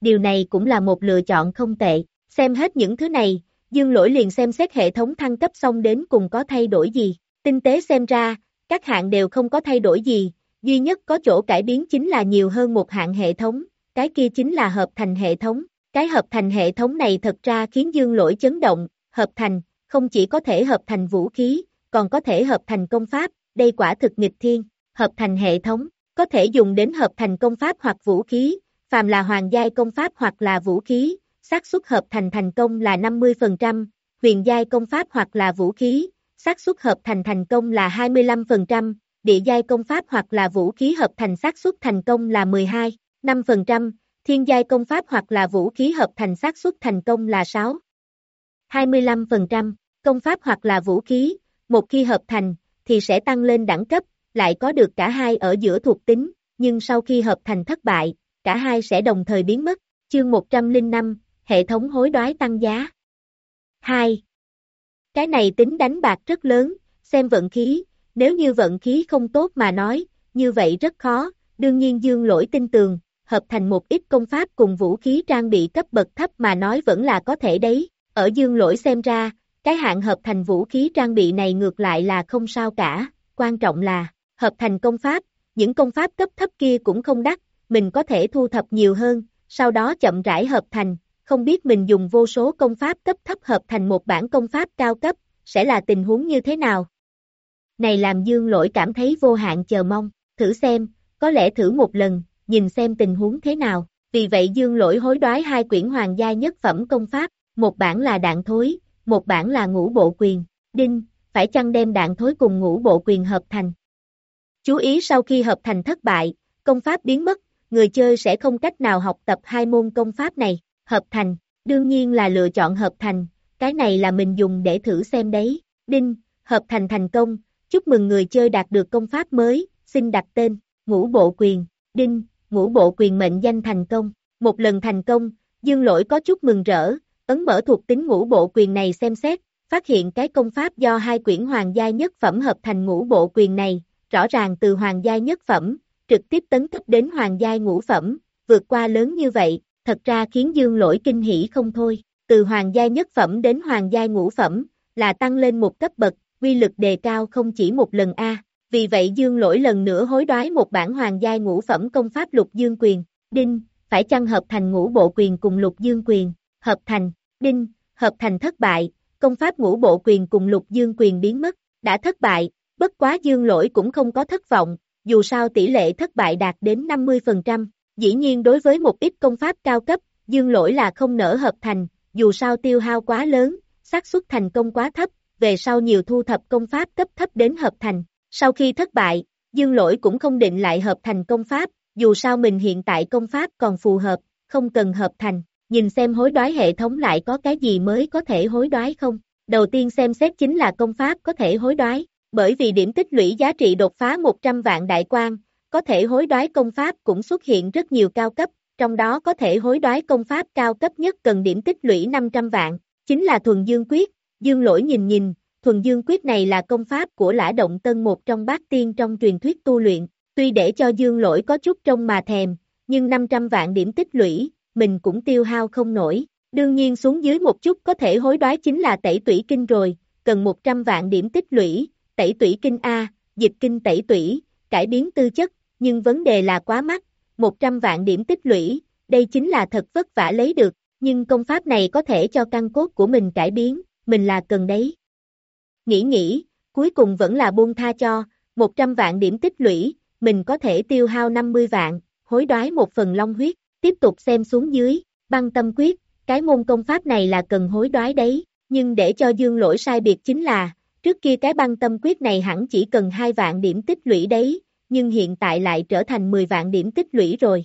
Điều này cũng là một lựa chọn không tệ, xem hết những thứ này, dương lỗi liền xem xét hệ thống thăng cấp xong đến cùng có thay đổi gì, tinh tế xem ra, các hạng đều không có thay đổi gì, duy nhất có chỗ cải biến chính là nhiều hơn một hạng hệ thống, cái kia chính là hợp thành hệ thống, cái hợp thành hệ thống này thật ra khiến dương lỗi chấn động, hợp thành, không chỉ có thể hợp thành vũ khí, còn có thể hợp thành công pháp, đây quả thực nghịch thiên, hợp thành hệ thống, có thể dùng đến hợp thành công pháp hoặc vũ khí, phàm là hoàng giai công pháp hoặc là vũ khí, xác suất hợp thành thành công là 50%, huyền giai công pháp hoặc là vũ khí, xác suất hợp thành thành công là 25%, địa giai công pháp hoặc là vũ khí hợp thành xác suất thành công là 12, 5%, thiên giai công pháp hoặc là vũ khí hợp thành xác suất thành công là 6, 25%, công pháp hoặc là vũ khí, một khi hợp thành, thì sẽ tăng lên đẳng cấp, lại có được cả hai ở giữa thuộc tính, nhưng sau khi hợp thành thất bại, cả hai sẽ đồng thời biến mất. Chương 105, hệ thống hối đoái tăng giá. 2. Cái này tính đánh bạc rất lớn, xem vận khí, nếu như vận khí không tốt mà nói, như vậy rất khó, đương nhiên dương lỗi tin tường, hợp thành một ít công pháp cùng vũ khí trang bị cấp bậc thấp mà nói vẫn là có thể đấy, ở dương lỗi xem ra, cái hạng hợp thành vũ khí trang bị này ngược lại là không sao cả, quan trọng là, hợp thành công pháp, những công pháp cấp thấp kia cũng không đắt, mình có thể thu thập nhiều hơn, sau đó chậm rãi hợp thành, không biết mình dùng vô số công pháp cấp thấp hợp thành một bản công pháp cao cấp, sẽ là tình huống như thế nào? Này làm dương lỗi cảm thấy vô hạn chờ mong, thử xem, có lẽ thử một lần, nhìn xem tình huống thế nào, vì vậy dương lỗi hối đoái hai quyển hoàng gia nhất phẩm công pháp, một bản là đạn thối, một bản là ngũ bộ quyền, đinh, phải chăng đem đạn thối cùng ngũ bộ quyền hợp thành. Chú ý sau khi hợp thành thất bại, công pháp biến mất, người chơi sẽ không cách nào học tập hai môn công pháp này, hợp thành, đương nhiên là lựa chọn hợp thành, cái này là mình dùng để thử xem đấy, đinh, hợp thành thành công, chúc mừng người chơi đạt được công pháp mới, xin đặt tên, ngũ bộ quyền, đinh, ngũ bộ quyền mệnh danh thành công, một lần thành công, dương lỗi có chút mừng rỡ, ấn mở thuộc tính ngũ bộ quyền này xem xét, phát hiện cái công pháp do hai quyển hoàng gia nhất phẩm hợp thành ngũ bộ quyền này, rõ ràng từ hoàng gia nhất phẩm, trực tiếp tấn cấp đến hoàng giai ngũ phẩm, vượt qua lớn như vậy, thật ra khiến dương lỗi kinh hỉ không thôi, từ hoàng giai nhất phẩm đến hoàng giai ngũ phẩm, là tăng lên một cấp bậc, quy lực đề cao không chỉ một lần A, vì vậy dương lỗi lần nữa hối đoái một bản hoàng giai ngũ phẩm công pháp lục dương quyền, đinh, phải chăng hợp thành ngũ bộ quyền cùng lục dương quyền, hợp thành, đinh, hợp thành thất bại, công pháp ngũ bộ quyền cùng lục dương quyền biến mất, đã thất bại, bất quá dương lỗi cũng không có thất vọng, dù sao tỷ lệ thất bại đạt đến 50%, dĩ nhiên đối với một ít công pháp cao cấp, dương lỗi là không nở hợp thành, dù sao tiêu hao quá lớn, xác suất thành công quá thấp, về sau nhiều thu thập công pháp cấp thấp đến hợp thành, sau khi thất bại, dương lỗi cũng không định lại hợp thành công pháp, dù sao mình hiện tại công pháp còn phù hợp, không cần hợp thành, nhìn xem hối đoái hệ thống lại có cái gì mới có thể hối đoái không. Đầu tiên xem xét chính là công pháp có thể hối đoái, bởi vì điểm tích lũy giá trị đột phá 100 vạn đại quan, có thể hối đoái công pháp cũng xuất hiện rất nhiều cao cấp, trong đó có thể hối đoái công pháp cao cấp nhất cần điểm tích lũy 500 vạn, chính là thuần dương quyết, dương lỗi nhìn nhìn, thuần dương quyết này là công pháp của lã động tân một trong bát tiên trong truyền thuyết tu luyện, tuy để cho dương lỗi có chút trông mà thèm, nhưng 500 vạn điểm tích lũy, mình cũng tiêu hao không nổi. Đương nhiên xuống dưới một chút có thể hối đoái chính là tẩy tủy kinh rồi, cần 100 vạn điểm tích lũy, tẩy tủy kinh A, dịch kinh tẩy tủy, cải biến tư chất, nhưng vấn đề là quá mắc, 100 vạn điểm tích lũy, đây chính là thật vất vả lấy được, nhưng công pháp này có thể cho căn cốt của mình cải biến, mình là cần đấy. Nghĩ nghĩ, cuối cùng vẫn là buông tha cho, 100 vạn điểm tích lũy, mình có thể tiêu hao 50 vạn, hối đoái một phần long huyết, tiếp tục xem xuống dưới, băng tâm quyết, cái môn công pháp này là cần hối đoái đấy, nhưng để cho dương lỗi sai biệt chính là, trước kia cái băng tâm quyết này hẳn chỉ cần 2 vạn điểm tích lũy đấy, nhưng hiện tại lại trở thành 10 vạn điểm tích lũy rồi.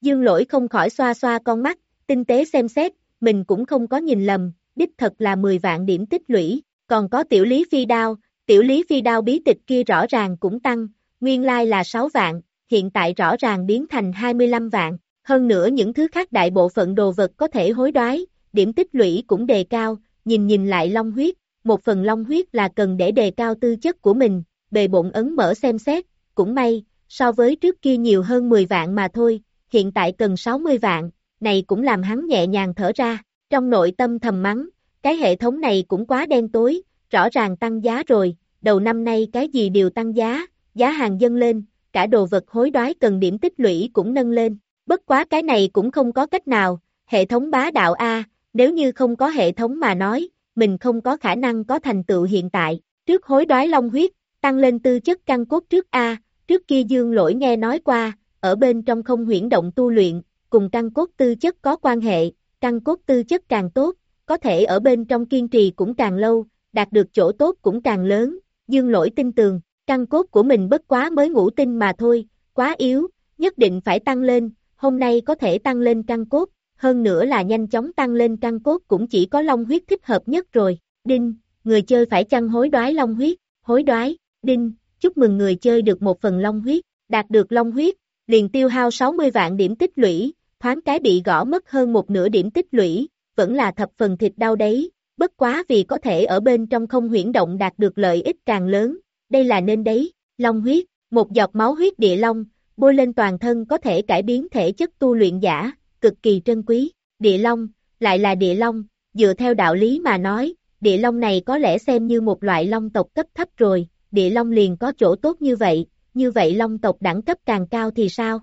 Dương lỗi không khỏi xoa xoa con mắt, tinh tế xem xét, mình cũng không có nhìn lầm, đích thật là 10 vạn điểm tích lũy, còn có tiểu lý phi đao, tiểu lý phi đao bí tịch kia rõ ràng cũng tăng, nguyên lai là 6 vạn, hiện tại rõ ràng biến thành 25 vạn, hơn nữa những thứ khác đại bộ phận đồ vật có thể hối đoái, điểm tích lũy cũng đề cao, nhìn nhìn lại long huyết, một phần long huyết là cần để đề cao tư chất của mình, bề bụng ấn mở xem xét, cũng may, so với trước kia nhiều hơn 10 vạn mà thôi, hiện tại cần 60 vạn, này cũng làm hắn nhẹ nhàng thở ra, trong nội tâm thầm mắng, cái hệ thống này cũng quá đen tối, rõ ràng tăng giá rồi, đầu năm nay cái gì đều tăng giá, giá hàng dâng lên, cả đồ vật hối đoái cần điểm tích lũy cũng nâng lên, bất quá cái này cũng không có cách nào, hệ thống bá đạo A, nếu như không có hệ thống mà nói, mình không có khả năng có thành tựu hiện tại, trước hối đoái long huyết, tăng lên tư chất căn cốt trước A, trước kia dương lỗi nghe nói qua, ở bên trong không huyển động tu luyện, cùng căn cốt tư chất có quan hệ, căn cốt tư chất càng tốt, có thể ở bên trong kiên trì cũng càng lâu, đạt được chỗ tốt cũng càng lớn, dương lỗi tin tường, căn cốt của mình bất quá mới ngủ tinh mà thôi, quá yếu, nhất định phải tăng lên, hôm nay có thể tăng lên căn cốt, hơn nữa là nhanh chóng tăng lên căn cốt cũng chỉ có long huyết thích hợp nhất rồi, đinh, người chơi phải chăng hối đoái long huyết, hối đoái, đinh, chúc mừng người chơi được một phần long huyết, đạt được long huyết, liền tiêu hao 60 vạn điểm tích lũy, thoáng cái bị gõ mất hơn một nửa điểm tích lũy, vẫn là thập phần thịt đau đấy, bất quá vì có thể ở bên trong không huyển động đạt được lợi ích càng lớn, đây là nên đấy, long huyết, một giọt máu huyết địa long, bôi lên toàn thân có thể cải biến thể chất tu luyện giả, cực kỳ trân quý, địa long, lại là địa long, dựa theo đạo lý mà nói, địa long này có lẽ xem như một loại long tộc cấp thấp rồi, địa long liền có chỗ tốt như vậy, như vậy long tộc đẳng cấp càng cao thì sao?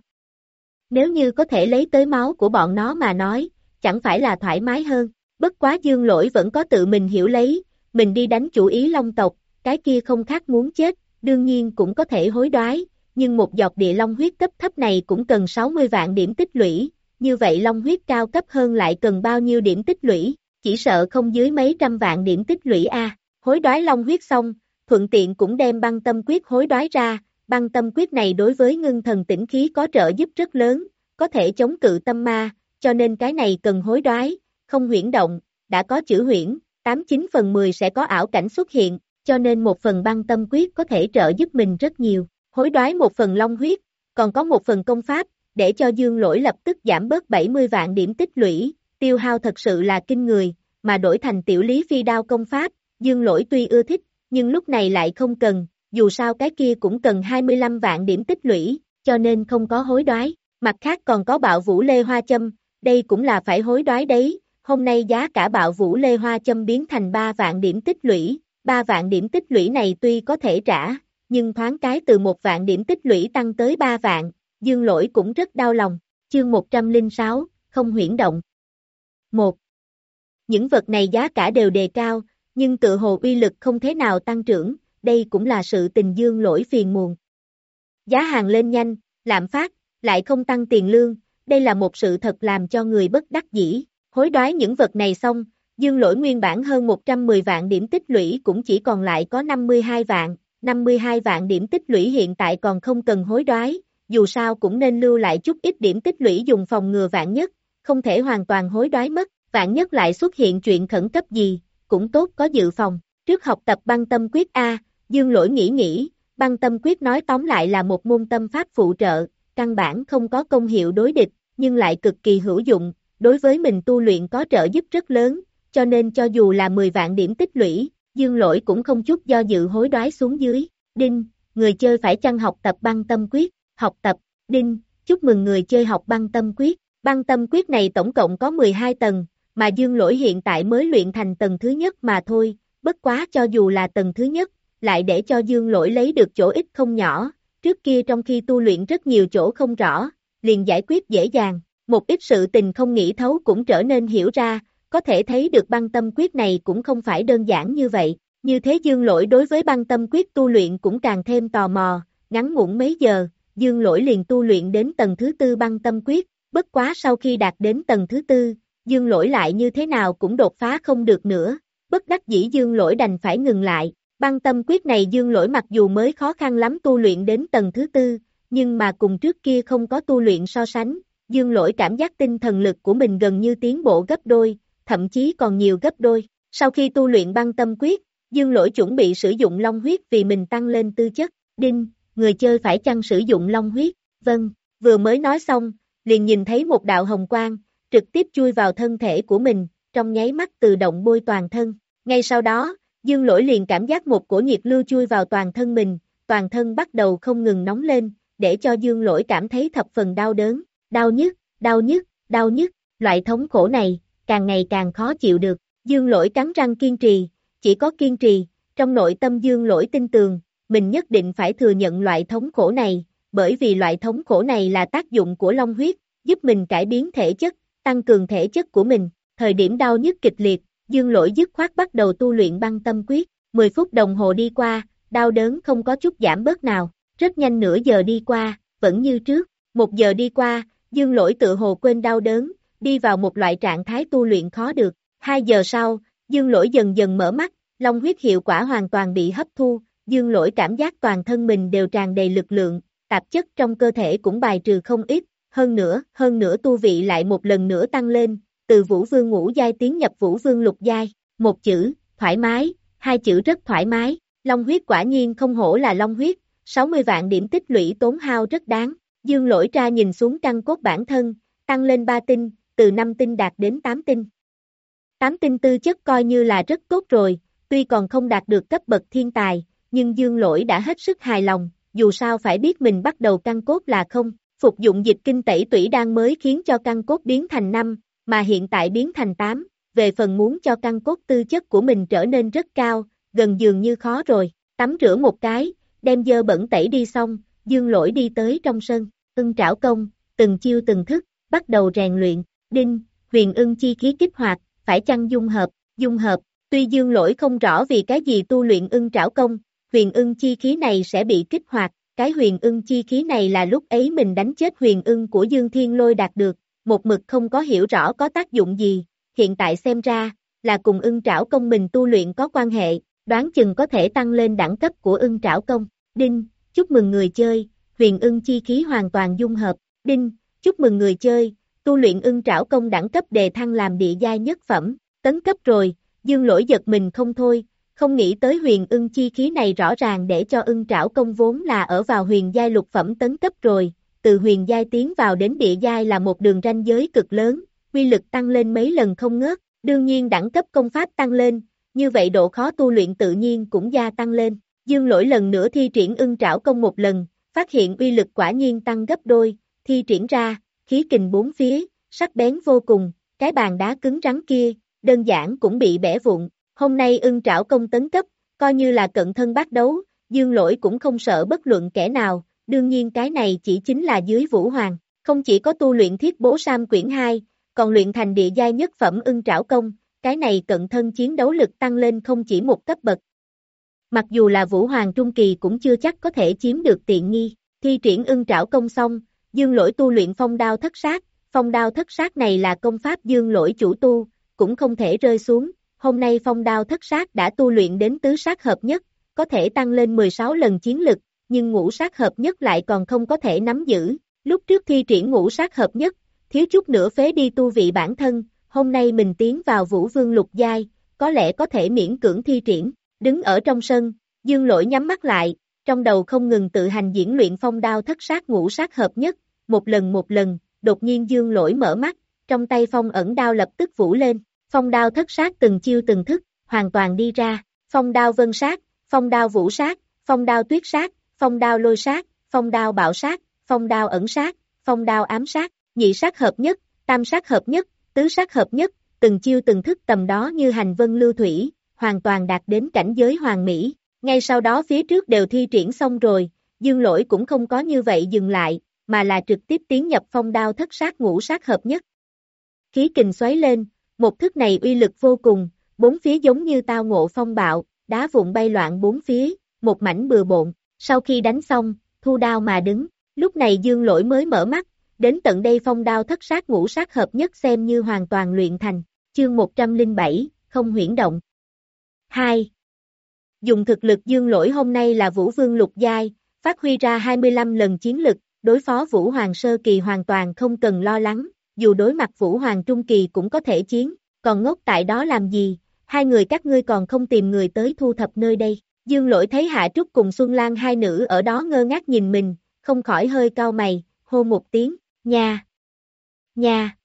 Nếu như có thể lấy tới máu của bọn nó mà nói, chẳng phải là thoải mái hơn, bất quá dương lỗi vẫn có tự mình hiểu lấy, mình đi đánh chủ ý long tộc, cái kia không khác muốn chết, đương nhiên cũng có thể hối đoái, nhưng một giọt địa long huyết cấp thấp này cũng cần 60 vạn điểm tích lũy, như vậy long huyết cao cấp hơn lại cần bao nhiêu điểm tích lũy, chỉ sợ không dưới mấy trăm vạn điểm tích lũy a. Hối đoái long huyết xong, thuận tiện cũng đem băng tâm quyết hối đoái ra, băng tâm quyết này đối với ngưng thần tĩnh khí có trợ giúp rất lớn, có thể chống cự tâm ma, cho nên cái này cần hối đoái, không huyển động, đã có chữ huyển, 89 phần 10 sẽ có ảo cảnh xuất hiện, cho nên một phần băng tâm quyết có thể trợ giúp mình rất nhiều, hối đoái một phần long huyết, còn có một phần công pháp, để cho dương lỗi lập tức giảm bớt 70 vạn điểm tích lũy, tiêu hao thật sự là kinh người, mà đổi thành tiểu lý phi đao công pháp, dương lỗi tuy ưa thích, nhưng lúc này lại không cần, dù sao cái kia cũng cần 25 vạn điểm tích lũy, cho nên không có hối đoái, mặt khác còn có bạo vũ lê hoa châm, đây cũng là phải hối đoái đấy, hôm nay giá cả bạo vũ lê hoa châm biến thành 3 vạn điểm tích lũy, 3 vạn điểm tích lũy này tuy có thể trả, nhưng thoáng cái từ một vạn điểm tích lũy tăng tới 3 vạn, dương lỗi cũng rất đau lòng, chương 106, không huyển động. 1. Những vật này giá cả đều đề cao, nhưng tự hồ uy lực không thế nào tăng trưởng, đây cũng là sự tình dương lỗi phiền muộn. Giá hàng lên nhanh, lạm phát, lại không tăng tiền lương, đây là một sự thật làm cho người bất đắc dĩ. Hối đoái những vật này xong, dương lỗi nguyên bản hơn 110 vạn điểm tích lũy cũng chỉ còn lại có 52 vạn, 52 vạn điểm tích lũy hiện tại còn không cần hối đoái, dù sao cũng nên lưu lại chút ít điểm tích lũy dùng phòng ngừa vạn nhất, không thể hoàn toàn hối đoái mất, vạn nhất lại xuất hiện chuyện khẩn cấp gì, cũng tốt có dự phòng. Trước học tập băng tâm quyết A, Dương Lỗi nghĩ nghĩ, băng tâm quyết nói tóm lại là một môn tâm pháp phụ trợ, căn bản không có công hiệu đối địch, nhưng lại cực kỳ hữu dụng, đối với mình tu luyện có trợ giúp rất lớn, cho nên cho dù là 10 vạn điểm tích lũy, Dương Lỗi cũng không chút do dự hối đoái xuống dưới. Đinh, người chơi phải chăng học tập băng tâm quyết, học tập, đinh, chúc mừng người chơi học băng tâm quyết. Băng tâm quyết này tổng cộng có 12 tầng, mà Dương Lỗi hiện tại mới luyện thành tầng thứ nhất mà thôi, bất quá cho dù là tầng thứ nhất, lại để cho Dương Lỗi lấy được chỗ ít không nhỏ, trước kia trong khi tu luyện rất nhiều chỗ không rõ, liền giải quyết dễ dàng, một ít sự tình không nghĩ thấu cũng trở nên hiểu ra, có thể thấy được băng tâm quyết này cũng không phải đơn giản như vậy, như thế Dương Lỗi đối với băng tâm quyết tu luyện cũng càng thêm tò mò, ngắn ngủn mấy giờ, Dương Lỗi liền tu luyện đến tầng thứ tư băng tâm quyết, bất quá sau khi đạt đến tầng thứ tư, Dương Lỗi lại như thế nào cũng đột phá không được nữa, bất đắc dĩ Dương Lỗi đành phải ngừng lại, băng tâm quyết này Dương Lỗi mặc dù mới khó khăn lắm tu luyện đến tầng thứ tư, nhưng mà cùng trước kia không có tu luyện so sánh, Dương Lỗi cảm giác tinh thần lực của mình gần như tiến bộ gấp đôi, thậm chí còn nhiều gấp đôi. Sau khi tu luyện băng tâm quyết, dương lỗi chuẩn bị sử dụng long huyết vì mình tăng lên tư chất. Đinh, người chơi phải chăng sử dụng long huyết? Vâng, vừa mới nói xong, liền nhìn thấy một đạo hồng quang, trực tiếp chui vào thân thể của mình, trong nháy mắt tự động bôi toàn thân. Ngay sau đó, dương lỗi liền cảm giác một cổ nhiệt lưu chui vào toàn thân mình, toàn thân bắt đầu không ngừng nóng lên, để cho dương lỗi cảm thấy thập phần đau đớn, đau nhức, đau nhức, đau nhức, loại thống khổ này, càng ngày càng khó chịu được, dương lỗi cắn răng kiên trì, chỉ có kiên trì, trong nội tâm dương lỗi tin tường, mình nhất định phải thừa nhận loại thống khổ này, bởi vì loại thống khổ này là tác dụng của long huyết, giúp mình cải biến thể chất, tăng cường thể chất của mình, thời điểm đau nhức kịch liệt, dương lỗi dứt khoát bắt đầu tu luyện băng tâm quyết, 10 phút đồng hồ đi qua, đau đớn không có chút giảm bớt nào, rất nhanh nửa giờ đi qua, vẫn như trước, một giờ đi qua, dương lỗi tự hồ quên đau đớn, đi vào một loại trạng thái tu luyện khó được, hai giờ sau, dương lỗi dần dần mở mắt, long huyết hiệu quả hoàn toàn bị hấp thu, dương lỗi cảm giác toàn thân mình đều tràn đầy lực lượng, tạp chất trong cơ thể cũng bài trừ không ít, hơn nữa, hơn nữa tu vị lại một lần nữa tăng lên, từ vũ vương ngũ giai tiến nhập vũ vương lục giai, một chữ, thoải mái, hai chữ rất thoải mái, long huyết quả nhiên không hổ là long huyết, 60 vạn điểm tích lũy tốn hao rất đáng, dương lỗi ra nhìn xuống căn cốt bản thân, tăng lên 3 tinh, từ 5 tinh đạt đến 8 tinh. 8 tinh tư chất coi như là rất tốt rồi, tuy còn không đạt được cấp bậc thiên tài, nhưng dương lỗi đã hết sức hài lòng, dù sao phải biết mình bắt đầu căn cốt là không, phục dụng dịch kinh tẩy tủy đang mới khiến cho căn cốt biến thành 5, mà hiện tại biến thành 8, về phần muốn cho căn cốt tư chất của mình trở nên rất cao, gần dường như khó rồi, tắm rửa một cái, đem dơ bẩn tẩy đi xong, dương lỗi đi tới trong sân, ưng trảo công, từng chiêu từng thức, bắt đầu rèn luyện, đinh, huyền ưng chi khí kích hoạt, phải chăng dung hợp, dung hợp, tuy dương lỗi không rõ vì cái gì tu luyện ưng trảo công, huyền ưng chi khí này sẽ bị kích hoạt, cái huyền ưng chi khí này là lúc ấy mình đánh chết huyền ưng của Dương Thiên Lôi đạt được, một mực không có hiểu rõ có tác dụng gì, hiện tại xem ra, là cùng ưng trảo công mình tu luyện có quan hệ, đoán chừng có thể tăng lên đẳng cấp của ưng trảo công. Đinh, chúc mừng người chơi, huyền ưng chi khí hoàn toàn dung hợp. Đinh, chúc mừng người chơi, tu luyện ưng trảo công đẳng cấp đề thăng làm địa giai nhất phẩm, tấn cấp rồi, dương lỗi giật mình không thôi, không nghĩ tới huyền ưng chi khí này rõ ràng để cho ưng trảo công vốn là ở vào huyền giai lục phẩm tấn cấp rồi, từ huyền giai tiến vào đến địa giai là một đường ranh giới cực lớn, quy lực tăng lên mấy lần không ngớt, đương nhiên đẳng cấp công pháp tăng lên, như vậy độ khó tu luyện tự nhiên cũng gia tăng lên. Dương lỗi lần nữa thi triển ưng trảo công một lần, phát hiện uy lực quả nhiên tăng gấp đôi, thi triển ra, khí kình bốn phía, sắc bén vô cùng, cái bàn đá cứng rắn kia, đơn giản cũng bị bẻ vụn, hôm nay ưng trảo công tấn cấp, coi như là cận thân bắt đấu, dương lỗi cũng không sợ bất luận kẻ nào, đương nhiên cái này chỉ chính là dưới vũ hoàng, không chỉ có tu luyện thiết bố sam quyển 2, còn luyện thành địa giai nhất phẩm ưng trảo công, cái này cận thân chiến đấu lực tăng lên không chỉ một cấp bậc. Mặc dù là vũ hoàng trung kỳ cũng chưa chắc có thể chiếm được tiện nghi, thi triển ưng trảo công xong, dương lỗi tu luyện phong đao thất sát, phong đao thất sát này là công pháp dương lỗi chủ tu, cũng không thể rơi xuống, hôm nay phong đao thất sát đã tu luyện đến tứ sát hợp nhất, có thể tăng lên 16 lần chiến lực, nhưng ngũ sát hợp nhất lại còn không có thể nắm giữ. Lúc trước thi triển ngũ sát hợp nhất, thiếu chút nữa phế đi tu vị bản thân, hôm nay mình tiến vào vũ vương lục giai, có lẽ có thể miễn cưỡng thi triển. Đứng ở trong sân, dương lỗi nhắm mắt lại, trong đầu không ngừng tự hành diễn luyện phong đao thất sát ngũ sát hợp nhất, một lần một lần, đột nhiên dương lỗi mở mắt, trong tay phong ẩn đao lập tức vũ lên, phong đao thất sát từng chiêu từng thức, hoàn toàn đi ra, phong đao vân sát, phong đao vũ sát, phong đao tuyết sát, phong đao lôi sát, phong đao bạo sát, phong đao ẩn sát, phong đao ám sát, nhị sát hợp nhất, tam sát hợp nhất, tứ sát hợp nhất, từng chiêu từng thức tầm đó như hành vân lưu thủy, hoàn toàn đạt đến cảnh giới hoàng mỹ. Ngay sau đó phía trước đều thi triển xong rồi, dương lỗi cũng không có như vậy dừng lại, mà là trực tiếp tiến nhập phong đao thất sát ngũ sát hợp nhất. Khí kình xoáy lên, một thức này uy lực vô cùng, bốn phía giống như tao ngộ phong bạo, đá vụn bay loạn bốn phía, một mảnh bừa bộn, sau khi đánh xong, thu đao mà đứng, lúc này dương lỗi mới mở mắt, đến tận đây phong đao thất sát ngũ sát hợp nhất xem như hoàn toàn luyện thành, chương 107, không huyển động. 2. Dùng thực lực dương lỗi hôm nay là Vũ Vương Lục Giai, phát huy ra 25 lần chiến lực, đối phó Vũ Hoàng Sơ Kỳ hoàn toàn không cần lo lắng, dù đối mặt Vũ Hoàng Trung Kỳ cũng có thể chiến, còn ngốc tại đó làm gì, hai người các ngươi còn không tìm người tới thu thập nơi đây. Dương lỗi thấy Hạ Trúc cùng Xuân Lan hai nữ ở đó ngơ ngác nhìn mình, không khỏi hơi cao mày, hô một tiếng, nha, nha.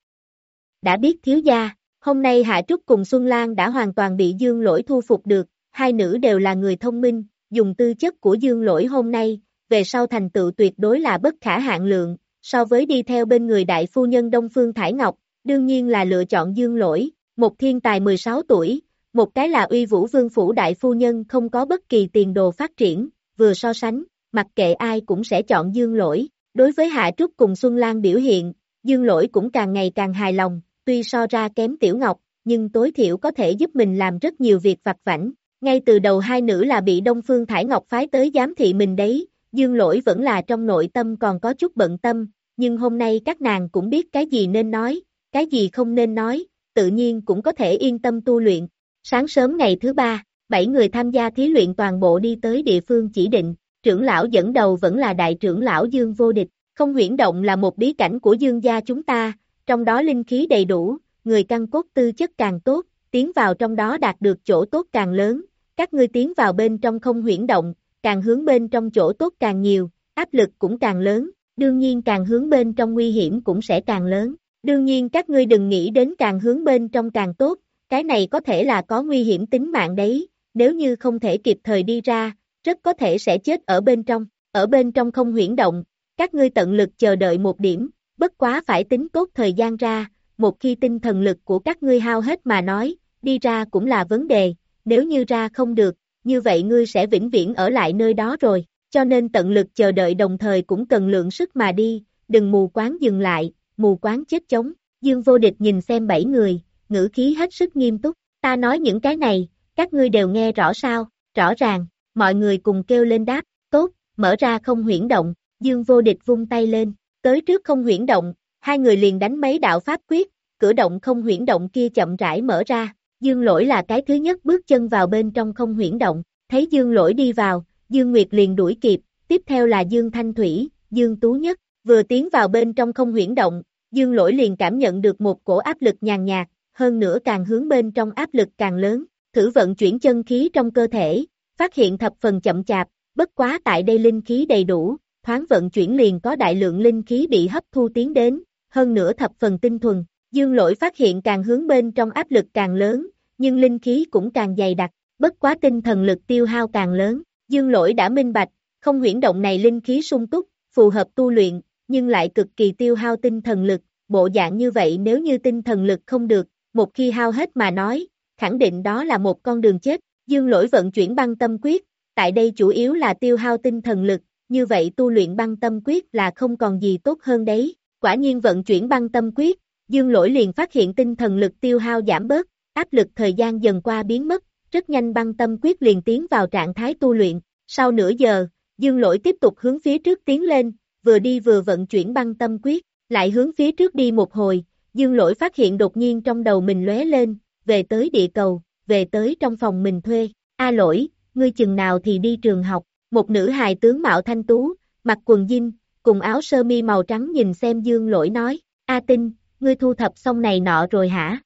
Đã biết thiếu gia, hôm nay Hạ Trúc cùng Xuân Lan đã hoàn toàn bị Dương lỗi thu phục được, hai nữ đều là người thông minh, dùng tư chất của Dương lỗi hôm nay, về sau thành tựu tuyệt đối là bất khả hạn lượng, so với đi theo bên người đại phu nhân Đông Phương Thải Ngọc, đương nhiên là lựa chọn Dương lỗi, một thiên tài 16 tuổi, một cái là uy vũ vương phủ đại phu nhân không có bất kỳ tiền đồ phát triển, vừa so sánh, mặc kệ ai cũng sẽ chọn dương lỗi. Đối với Hạ Trúc cùng Xuân Lan biểu hiện, dương lỗi cũng càng ngày càng hài lòng, tuy so ra kém Tiểu Ngọc, nhưng tối thiểu có thể giúp mình làm rất nhiều việc vặt vảnh. Ngay từ đầu hai nữ là bị Đông Phương Thải Ngọc phái tới giám thị mình đấy, dương lỗi vẫn là trong nội tâm còn có chút bận tâm, nhưng hôm nay các nàng cũng biết cái gì nên nói, cái gì không nên nói, tự nhiên cũng có thể yên tâm tu luyện, Sáng sớm ngày thứ ba, bảy người tham gia thí luyện toàn bộ đi tới địa phương chỉ định, trưởng lão dẫn đầu vẫn là đại trưởng lão Dương Vô Địch, không huyển động là một bí cảnh của Dương gia chúng ta, trong đó linh khí đầy đủ, người căn cốt tư chất càng tốt, tiến vào trong đó đạt được chỗ tốt càng lớn, các ngươi tiến vào bên trong không huyển động, càng hướng bên trong chỗ tốt càng nhiều, áp lực cũng càng lớn, đương nhiên càng hướng bên trong nguy hiểm cũng sẽ càng lớn. Đương nhiên các ngươi đừng nghĩ đến càng hướng bên trong càng tốt, cái này có thể là có nguy hiểm tính mạng đấy, nếu như không thể kịp thời đi ra, rất có thể sẽ chết ở bên trong, ở bên trong không huyển động, các ngươi tận lực chờ đợi một điểm, bất quá phải tính tốt thời gian ra, một khi tinh thần lực của các ngươi hao hết mà nói, đi ra cũng là vấn đề, nếu như ra không được, như vậy ngươi sẽ vĩnh viễn ở lại nơi đó rồi, cho nên tận lực chờ đợi đồng thời cũng cần lượng sức mà đi, đừng mù quáng dừng lại, mù quáng chết chống, Dương vô địch nhìn xem bảy người, ngữ khí hết sức nghiêm túc, ta nói những cái này, các ngươi đều nghe rõ sao, rõ ràng, mọi người cùng kêu lên đáp, tốt, mở ra không huyển động, dương vô địch vung tay lên, tới trước không huyển động, hai người liền đánh mấy đạo pháp quyết, cửa động không huyển động kia chậm rãi mở ra, dương lỗi là cái thứ nhất bước chân vào bên trong không huyển động, thấy dương lỗi đi vào, dương Nguyệt liền đuổi kịp, tiếp theo là dương Thanh Thủy, dương Tú Nhất, vừa tiến vào bên trong không huyển động, dương lỗi liền cảm nhận được một cổ áp lực nhàn nhạt, hơn nữa càng hướng bên trong áp lực càng lớn, thử vận chuyển chân khí trong cơ thể, phát hiện thập phần chậm chạp, bất quá tại đây linh khí đầy đủ, thoáng vận chuyển liền có đại lượng linh khí bị hấp thu tiến đến, hơn nữa thập phần tinh thuần, dương lỗi phát hiện càng hướng bên trong áp lực càng lớn, nhưng linh khí cũng càng dày đặc, bất quá tinh thần lực tiêu hao càng lớn, dương lỗi đã minh bạch, không huyển động này linh khí sung túc, phù hợp tu luyện, nhưng lại cực kỳ tiêu hao tinh thần lực, bộ dạng như vậy nếu như tinh thần lực không được, một khi hao hết mà nói, khẳng định đó là một con đường chết, dương lỗi vận chuyển băng tâm quyết, tại đây chủ yếu là tiêu hao tinh thần lực, như vậy tu luyện băng tâm quyết là không còn gì tốt hơn đấy, quả nhiên vận chuyển băng tâm quyết, dương lỗi liền phát hiện tinh thần lực tiêu hao giảm bớt, áp lực thời gian dần qua biến mất, rất nhanh băng tâm quyết liền tiến vào trạng thái tu luyện, sau nửa giờ, dương lỗi tiếp tục hướng phía trước tiến lên, vừa đi vừa vận chuyển băng tâm quyết, lại hướng phía trước đi một hồi, Dương lỗi phát hiện đột nhiên trong đầu mình lóe lên, về tới địa cầu, về tới trong phòng mình thuê. A lỗi, ngươi chừng nào thì đi trường học, một nữ hài tướng mạo thanh tú, mặc quần jean, cùng áo sơ mi màu trắng nhìn xem dương lỗi nói, A tinh, ngươi thu thập xong này nọ rồi hả?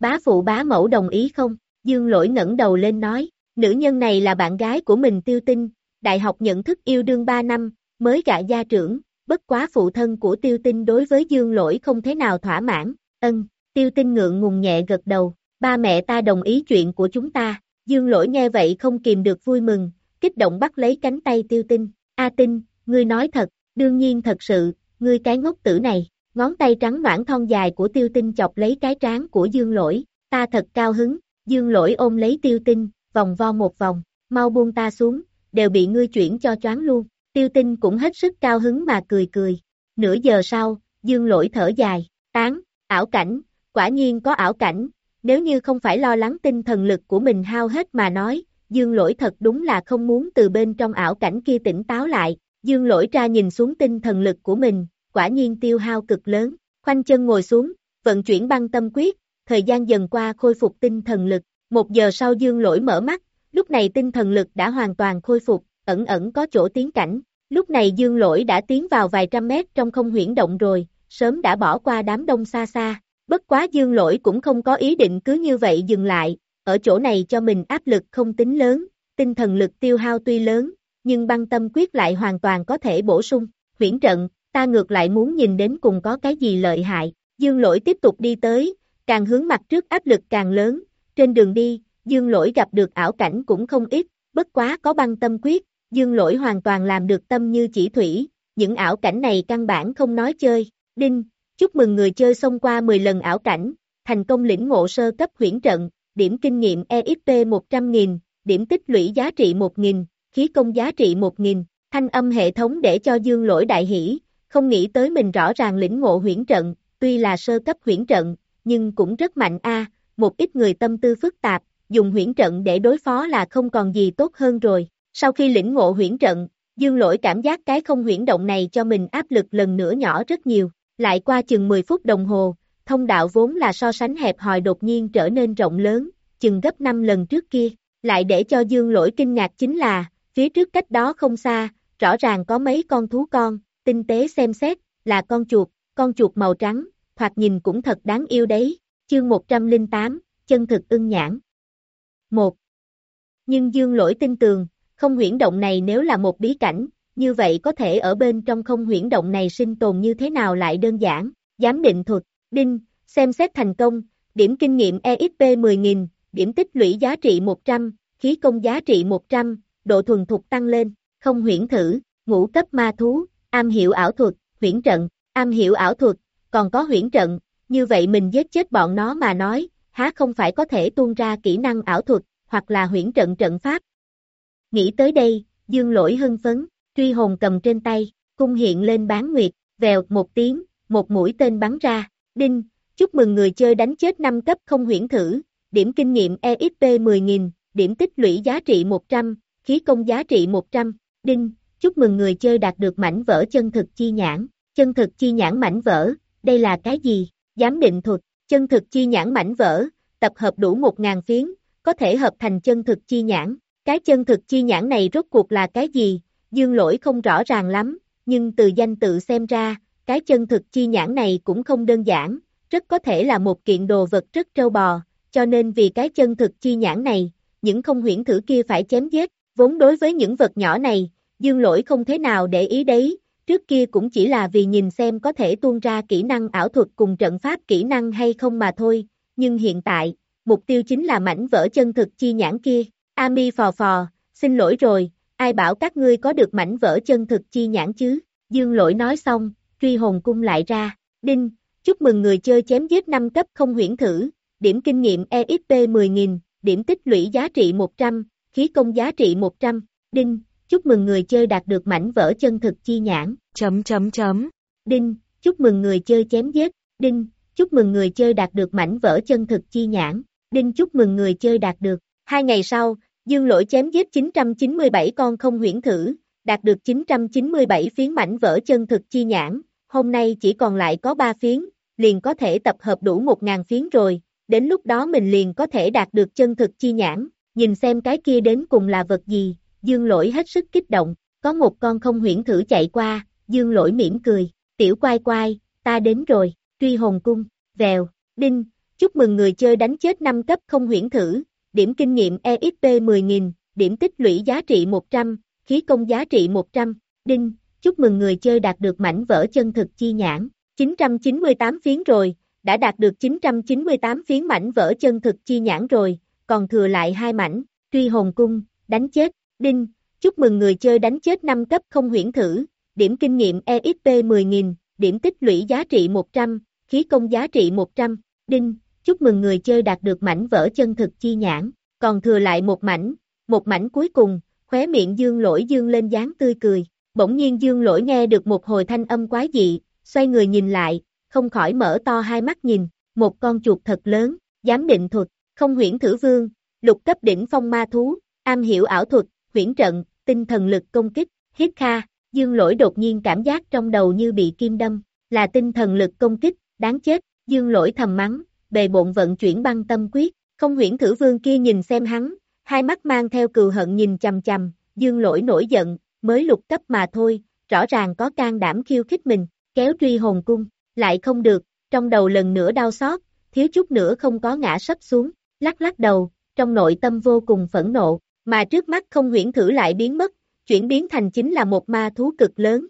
Bá phụ bá mẫu đồng ý không? Dương lỗi ngẩng đầu lên nói, nữ nhân này là bạn gái của mình tiêu tinh, đại học nhận thức yêu đương 3 năm, mới gạ gia trưởng, bất quá phụ thân của tiêu tinh đối với dương lỗi không thế nào thỏa mãn, ân, tiêu tinh ngượng ngùng nhẹ gật đầu, ba mẹ ta đồng ý chuyện của chúng ta, dương lỗi nghe vậy không kìm được vui mừng, kích động bắt lấy cánh tay tiêu tinh, A tinh, ngươi nói thật, đương nhiên thật sự, ngươi cái ngốc tử này, ngón tay trắng noãn thon dài của tiêu tinh chọc lấy cái trán của dương lỗi, ta thật cao hứng, dương lỗi ôm lấy tiêu tinh, vòng vo một vòng, mau buông ta xuống, đều bị ngươi chuyển cho choáng luôn, Tiêu tinh cũng hết sức cao hứng mà cười cười. Nửa giờ sau, dương lỗi thở dài, tán, ảo cảnh, quả nhiên có ảo cảnh, nếu như không phải lo lắng tinh thần lực của mình hao hết mà nói, dương lỗi thật đúng là không muốn từ bên trong ảo cảnh kia tỉnh táo lại, dương lỗi ra nhìn xuống tinh thần lực của mình, quả nhiên tiêu hao cực lớn, khoanh chân ngồi xuống, vận chuyển băng tâm quyết, thời gian dần qua khôi phục tinh thần lực, một giờ sau dương lỗi mở mắt, lúc này tinh thần lực đã hoàn toàn khôi phục, ẩn ẩn có chỗ tiến cảnh. Lúc này dương lỗi đã tiến vào vài trăm mét trong không huyển động rồi, sớm đã bỏ qua đám đông xa xa. Bất quá dương lỗi cũng không có ý định cứ như vậy dừng lại, ở chỗ này cho mình áp lực không tính lớn, tinh thần lực tiêu hao tuy lớn, nhưng băng tâm quyết lại hoàn toàn có thể bổ sung. Huyễn trận, ta ngược lại muốn nhìn đến cùng có cái gì lợi hại. Dương lỗi tiếp tục đi tới, càng hướng mặt trước áp lực càng lớn. Trên đường đi, dương lỗi gặp được ảo cảnh cũng không ít, bất quá có băng tâm quyết, dương lỗi hoàn toàn làm được tâm như chỉ thủy. Những ảo cảnh này căn bản không nói chơi. Đinh, chúc mừng người chơi xông qua 10 lần ảo cảnh, thành công lĩnh ngộ sơ cấp huyễn trận, điểm kinh nghiệm EXP 100.000, điểm tích lũy giá trị 1.000, khí công giá trị 1.000, thanh âm hệ thống để cho dương lỗi đại hỷ, không nghĩ tới mình rõ ràng lĩnh ngộ huyễn trận, tuy là sơ cấp huyễn trận, nhưng cũng rất mạnh a một ít người tâm tư phức tạp, dùng huyễn trận để đối phó là không còn gì tốt hơn rồi. Sau khi lĩnh ngộ huyễn trận, dương lỗi cảm giác cái không huyễn động này cho mình áp lực lần nữa nhỏ rất nhiều, lại qua chừng 10 phút đồng hồ, thông đạo vốn là so sánh hẹp hòi đột nhiên trở nên rộng lớn, chừng gấp 5 lần trước kia, lại để cho dương lỗi kinh ngạc chính là, phía trước cách đó không xa, rõ ràng có mấy con thú con, tinh tế xem xét, là con chuột, con chuột màu trắng, thoạt nhìn cũng thật đáng yêu đấy, chương 108, chân thực ưng nhãn. 1. Nhưng dương lỗi tin tường, không huyển động này nếu là một bí cảnh, như vậy có thể ở bên trong không huyển động này sinh tồn như thế nào lại đơn giản, giám định thuật, đinh, xem xét thành công, điểm kinh nghiệm EXP 10.000, điểm tích lũy giá trị 100, khí công giá trị 100, độ thuần thục tăng lên, không huyển thử, ngũ cấp ma thú, am hiểu ảo thuật, huyển trận, am hiểu ảo thuật, còn có huyển trận, như vậy mình giết chết bọn nó mà nói, há không phải có thể tuôn ra kỹ năng ảo thuật, hoặc là huyển trận trận pháp. Nghĩ tới đây, dương lỗi hưng phấn, truy hồn cầm trên tay, cung hiện lên bán nguyệt, vèo một tiếng, một mũi tên bắn ra, đinh, chúc mừng người chơi đánh chết 5 cấp không huyển thử, điểm kinh nghiệm EXP 10.000, điểm tích lũy giá trị 100, khí công giá trị 100, đinh, chúc mừng người chơi đạt được mảnh vỡ chân thực chi nhãn, chân thực chi nhãn mảnh vỡ, đây là cái gì? Giám định thuật, chân thực chi nhãn mảnh vỡ, tập hợp đủ 1.000 phiến, có thể hợp thành chân thực chi nhãn, cái chân thực chi nhãn này rốt cuộc là cái gì? Dương lỗi không rõ ràng lắm, nhưng từ danh tự xem ra, cái chân thực chi nhãn này cũng không đơn giản, rất có thể là một kiện đồ vật rất trâu bò, cho nên vì cái chân thực chi nhãn này, những không huyễn thử kia phải chém giết, vốn đối với những vật nhỏ này, dương lỗi không thế nào để ý đấy, trước kia cũng chỉ là vì nhìn xem có thể tuôn ra kỹ năng ảo thuật cùng trận pháp kỹ năng hay không mà thôi, nhưng hiện tại, mục tiêu chính là mảnh vỡ chân thực chi nhãn kia, Ami phò phò, xin lỗi rồi, ai bảo các ngươi có được mảnh vỡ chân thực chi nhãn chứ, dương lỗi nói xong, truy hồn cung lại ra, đinh, chúc mừng người chơi chém giết 5 cấp không huyễn thử, điểm kinh nghiệm EXP 10.000, điểm tích lũy giá trị 100, khí công giá trị 100, đinh, chúc mừng người chơi đạt được mảnh vỡ chân thực chi nhãn. Chấm chấm chấm. Đinh, chúc mừng người chơi chém giết. Đinh, chúc mừng người chơi đạt được mảnh vỡ chân thực chi nhãn. Đinh chúc mừng người chơi đạt được. Hai ngày sau, Dương lỗi chém giết 997 con không huyễn thử, đạt được 997 phiến mảnh vỡ chân thực chi nhãn. Hôm nay chỉ còn lại có 3 phiến, liền có thể tập hợp đủ 1.000 phiến rồi. Đến lúc đó mình liền có thể đạt được chân thực chi nhãn. Nhìn xem cái kia đến cùng là vật gì, dương lỗi hết sức kích động, có một con không huyễn thử chạy qua, dương lỗi mỉm cười, tiểu quai quai, ta đến rồi, truy hồn cung, vèo, đinh, chúc mừng người chơi đánh chết 5 cấp không huyễn thử, điểm kinh nghiệm EXP 10.000, điểm tích lũy giá trị 100, khí công giá trị 100, đinh, chúc mừng người chơi đạt được mảnh vỡ chân thực chi nhãn, 998 phiến rồi, đã đạt được 998 phiến mảnh vỡ chân thực chi nhãn rồi, còn thừa lại hai mảnh, truy hồn cung, đánh chết, đinh, chúc mừng người chơi đánh chết 5 cấp không huyễn thử, điểm kinh nghiệm EXP 10.000, điểm tích lũy giá trị 100, khí công giá trị 100, đinh, chúc mừng người chơi đạt được mảnh vỡ chân thực chi nhãn, còn thừa lại một mảnh, một mảnh cuối cùng, khóe miệng dương lỗi dương lên dáng tươi cười, bỗng nhiên dương lỗi nghe được một hồi thanh âm quái dị, xoay người nhìn lại, không khỏi mở to hai mắt nhìn, một con chuột thật lớn, giám định thuật, không huyễn thử vương, lục cấp đỉnh phong ma thú, am hiểu ảo thuật, Viễn trận, tinh thần lực công kích, hít kha, dương lỗi đột nhiên cảm giác trong đầu như bị kim đâm, là tinh thần lực công kích, đáng chết, dương lỗi thầm mắng, bề bộn vận chuyển băng tâm quyết, không huyễn thử vương kia nhìn xem hắn, hai mắt mang theo cừu hận nhìn chầm chầm, dương lỗi nổi giận, mới lục cấp mà thôi, rõ ràng có can đảm khiêu khích mình, kéo truy hồn cung, lại không được, trong đầu lần nữa đau xót, thiếu chút nữa không có ngã sấp xuống, lắc lắc đầu, trong nội tâm vô cùng phẫn nộ, mà trước mắt không huyễn thử lại biến mất, chuyển biến thành chính là một ma thú cực lớn.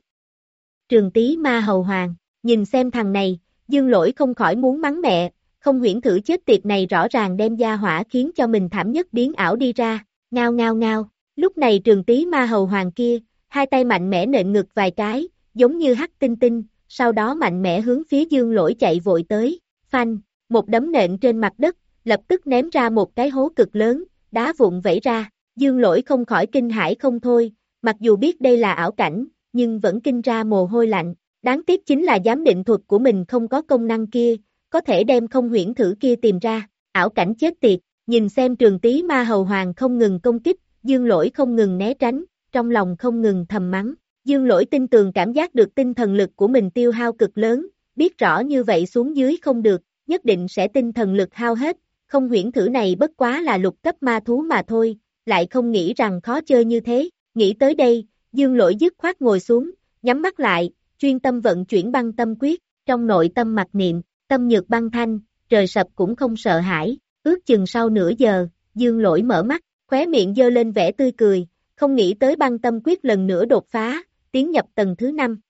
Trường tí ma hầu hoàng, nhìn xem thằng này, dương lỗi không khỏi muốn mắng mẹ, không huyễn thử chết tiệt này rõ ràng đem gia hỏa khiến cho mình thảm nhất biến ảo đi ra, ngao ngao ngao, lúc này trường tí ma hầu hoàng kia, hai tay mạnh mẽ nện ngực vài cái, giống như hắc tinh tinh, sau đó mạnh mẽ hướng phía dương lỗi chạy vội tới, phanh, một đấm nện trên mặt đất, lập tức ném ra một cái hố cực lớn, đá vụn vẩy ra, dương lỗi không khỏi kinh hãi không thôi, mặc dù biết đây là ảo cảnh, nhưng vẫn kinh ra mồ hôi lạnh, đáng tiếc chính là giám định thuật của mình không có công năng kia, có thể đem không huyễn thử kia tìm ra, ảo cảnh chết tiệt, nhìn xem trường tí ma hầu hoàng không ngừng công kích, dương lỗi không ngừng né tránh, trong lòng không ngừng thầm mắng, dương lỗi tin tường cảm giác được tinh thần lực của mình tiêu hao cực lớn, biết rõ như vậy xuống dưới không được, nhất định sẽ tinh thần lực hao hết, không huyễn thử này bất quá là lục cấp ma thú mà thôi, lại không nghĩ rằng khó chơi như thế, nghĩ tới đây, dương lỗi dứt khoát ngồi xuống, nhắm mắt lại, chuyên tâm vận chuyển băng tâm quyết, trong nội tâm mặc niệm, tâm nhược băng thanh, trời sập cũng không sợ hãi, ước chừng sau nửa giờ, dương lỗi mở mắt, khóe miệng dơ lên vẻ tươi cười, không nghĩ tới băng tâm quyết lần nữa đột phá, tiến nhập tầng thứ 5.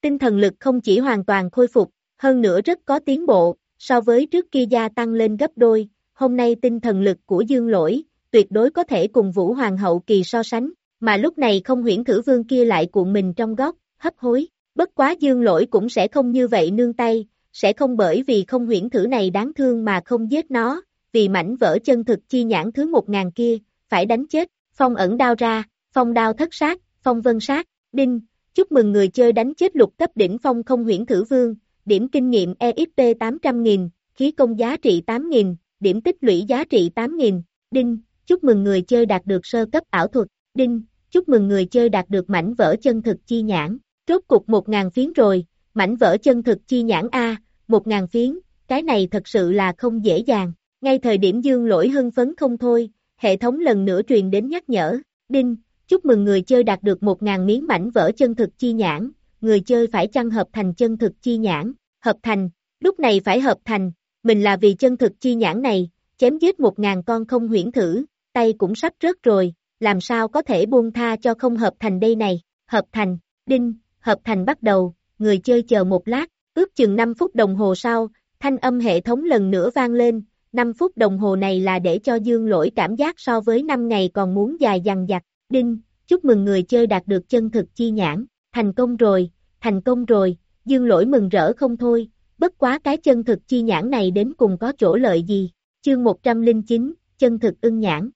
Tinh thần lực không chỉ hoàn toàn khôi phục, hơn nữa rất có tiến bộ, so với trước kia gia tăng lên gấp đôi, hôm nay tinh thần lực của dương lỗi, tuyệt đối có thể cùng Vũ Hoàng hậu kỳ so sánh, mà lúc này không huyễn thử vương kia lại cuộn mình trong góc, hấp hối, bất quá dương lỗi cũng sẽ không như vậy nương tay, sẽ không bởi vì không huyễn thử này đáng thương mà không giết nó, vì mảnh vỡ chân thực chi nhãn thứ một ngàn kia, phải đánh chết, phong ẩn đao ra, phong đao thất sát, phong vân sát, đinh, chúc mừng người chơi đánh chết lục cấp đỉnh phong không huyễn thử vương, điểm kinh nghiệm EXP 800.000, khí công giá trị 8.000, điểm tích lũy giá trị 8.000, đinh, chúc mừng người chơi đạt được sơ cấp ảo thuật, đinh, chúc mừng người chơi đạt được mảnh vỡ chân thực chi nhãn, rốt cục 1.000 phiến rồi, mảnh vỡ chân thực chi nhãn A, 1.000 phiến, cái này thật sự là không dễ dàng, ngay thời điểm dương lỗi hưng phấn không thôi, hệ thống lần nữa truyền đến nhắc nhở, đinh, chúc mừng người chơi đạt được 1.000 miếng mảnh vỡ chân thực chi nhãn, người chơi phải chăng hợp thành chân thực chi nhãn, hợp thành, lúc này phải hợp thành, mình là vì chân thực chi nhãn này, chém giết 1.000 con không huyễn thử, tay cũng sắp rớt rồi, làm sao có thể buông tha cho không hợp thành đây này, hợp thành, đinh, hợp thành bắt đầu, người chơi chờ một lát, ước chừng 5 phút đồng hồ sau, thanh âm hệ thống lần nữa vang lên, 5 phút đồng hồ này là để cho dương lỗi cảm giác so với 5 ngày còn muốn dài dằng dặc, đinh, chúc mừng người chơi đạt được chân thực chi nhãn, thành công rồi, thành công rồi, dương lỗi mừng rỡ không thôi, bất quá cái chân thực chi nhãn này đến cùng có chỗ lợi gì, chương 109, chân thực ưng nhãn.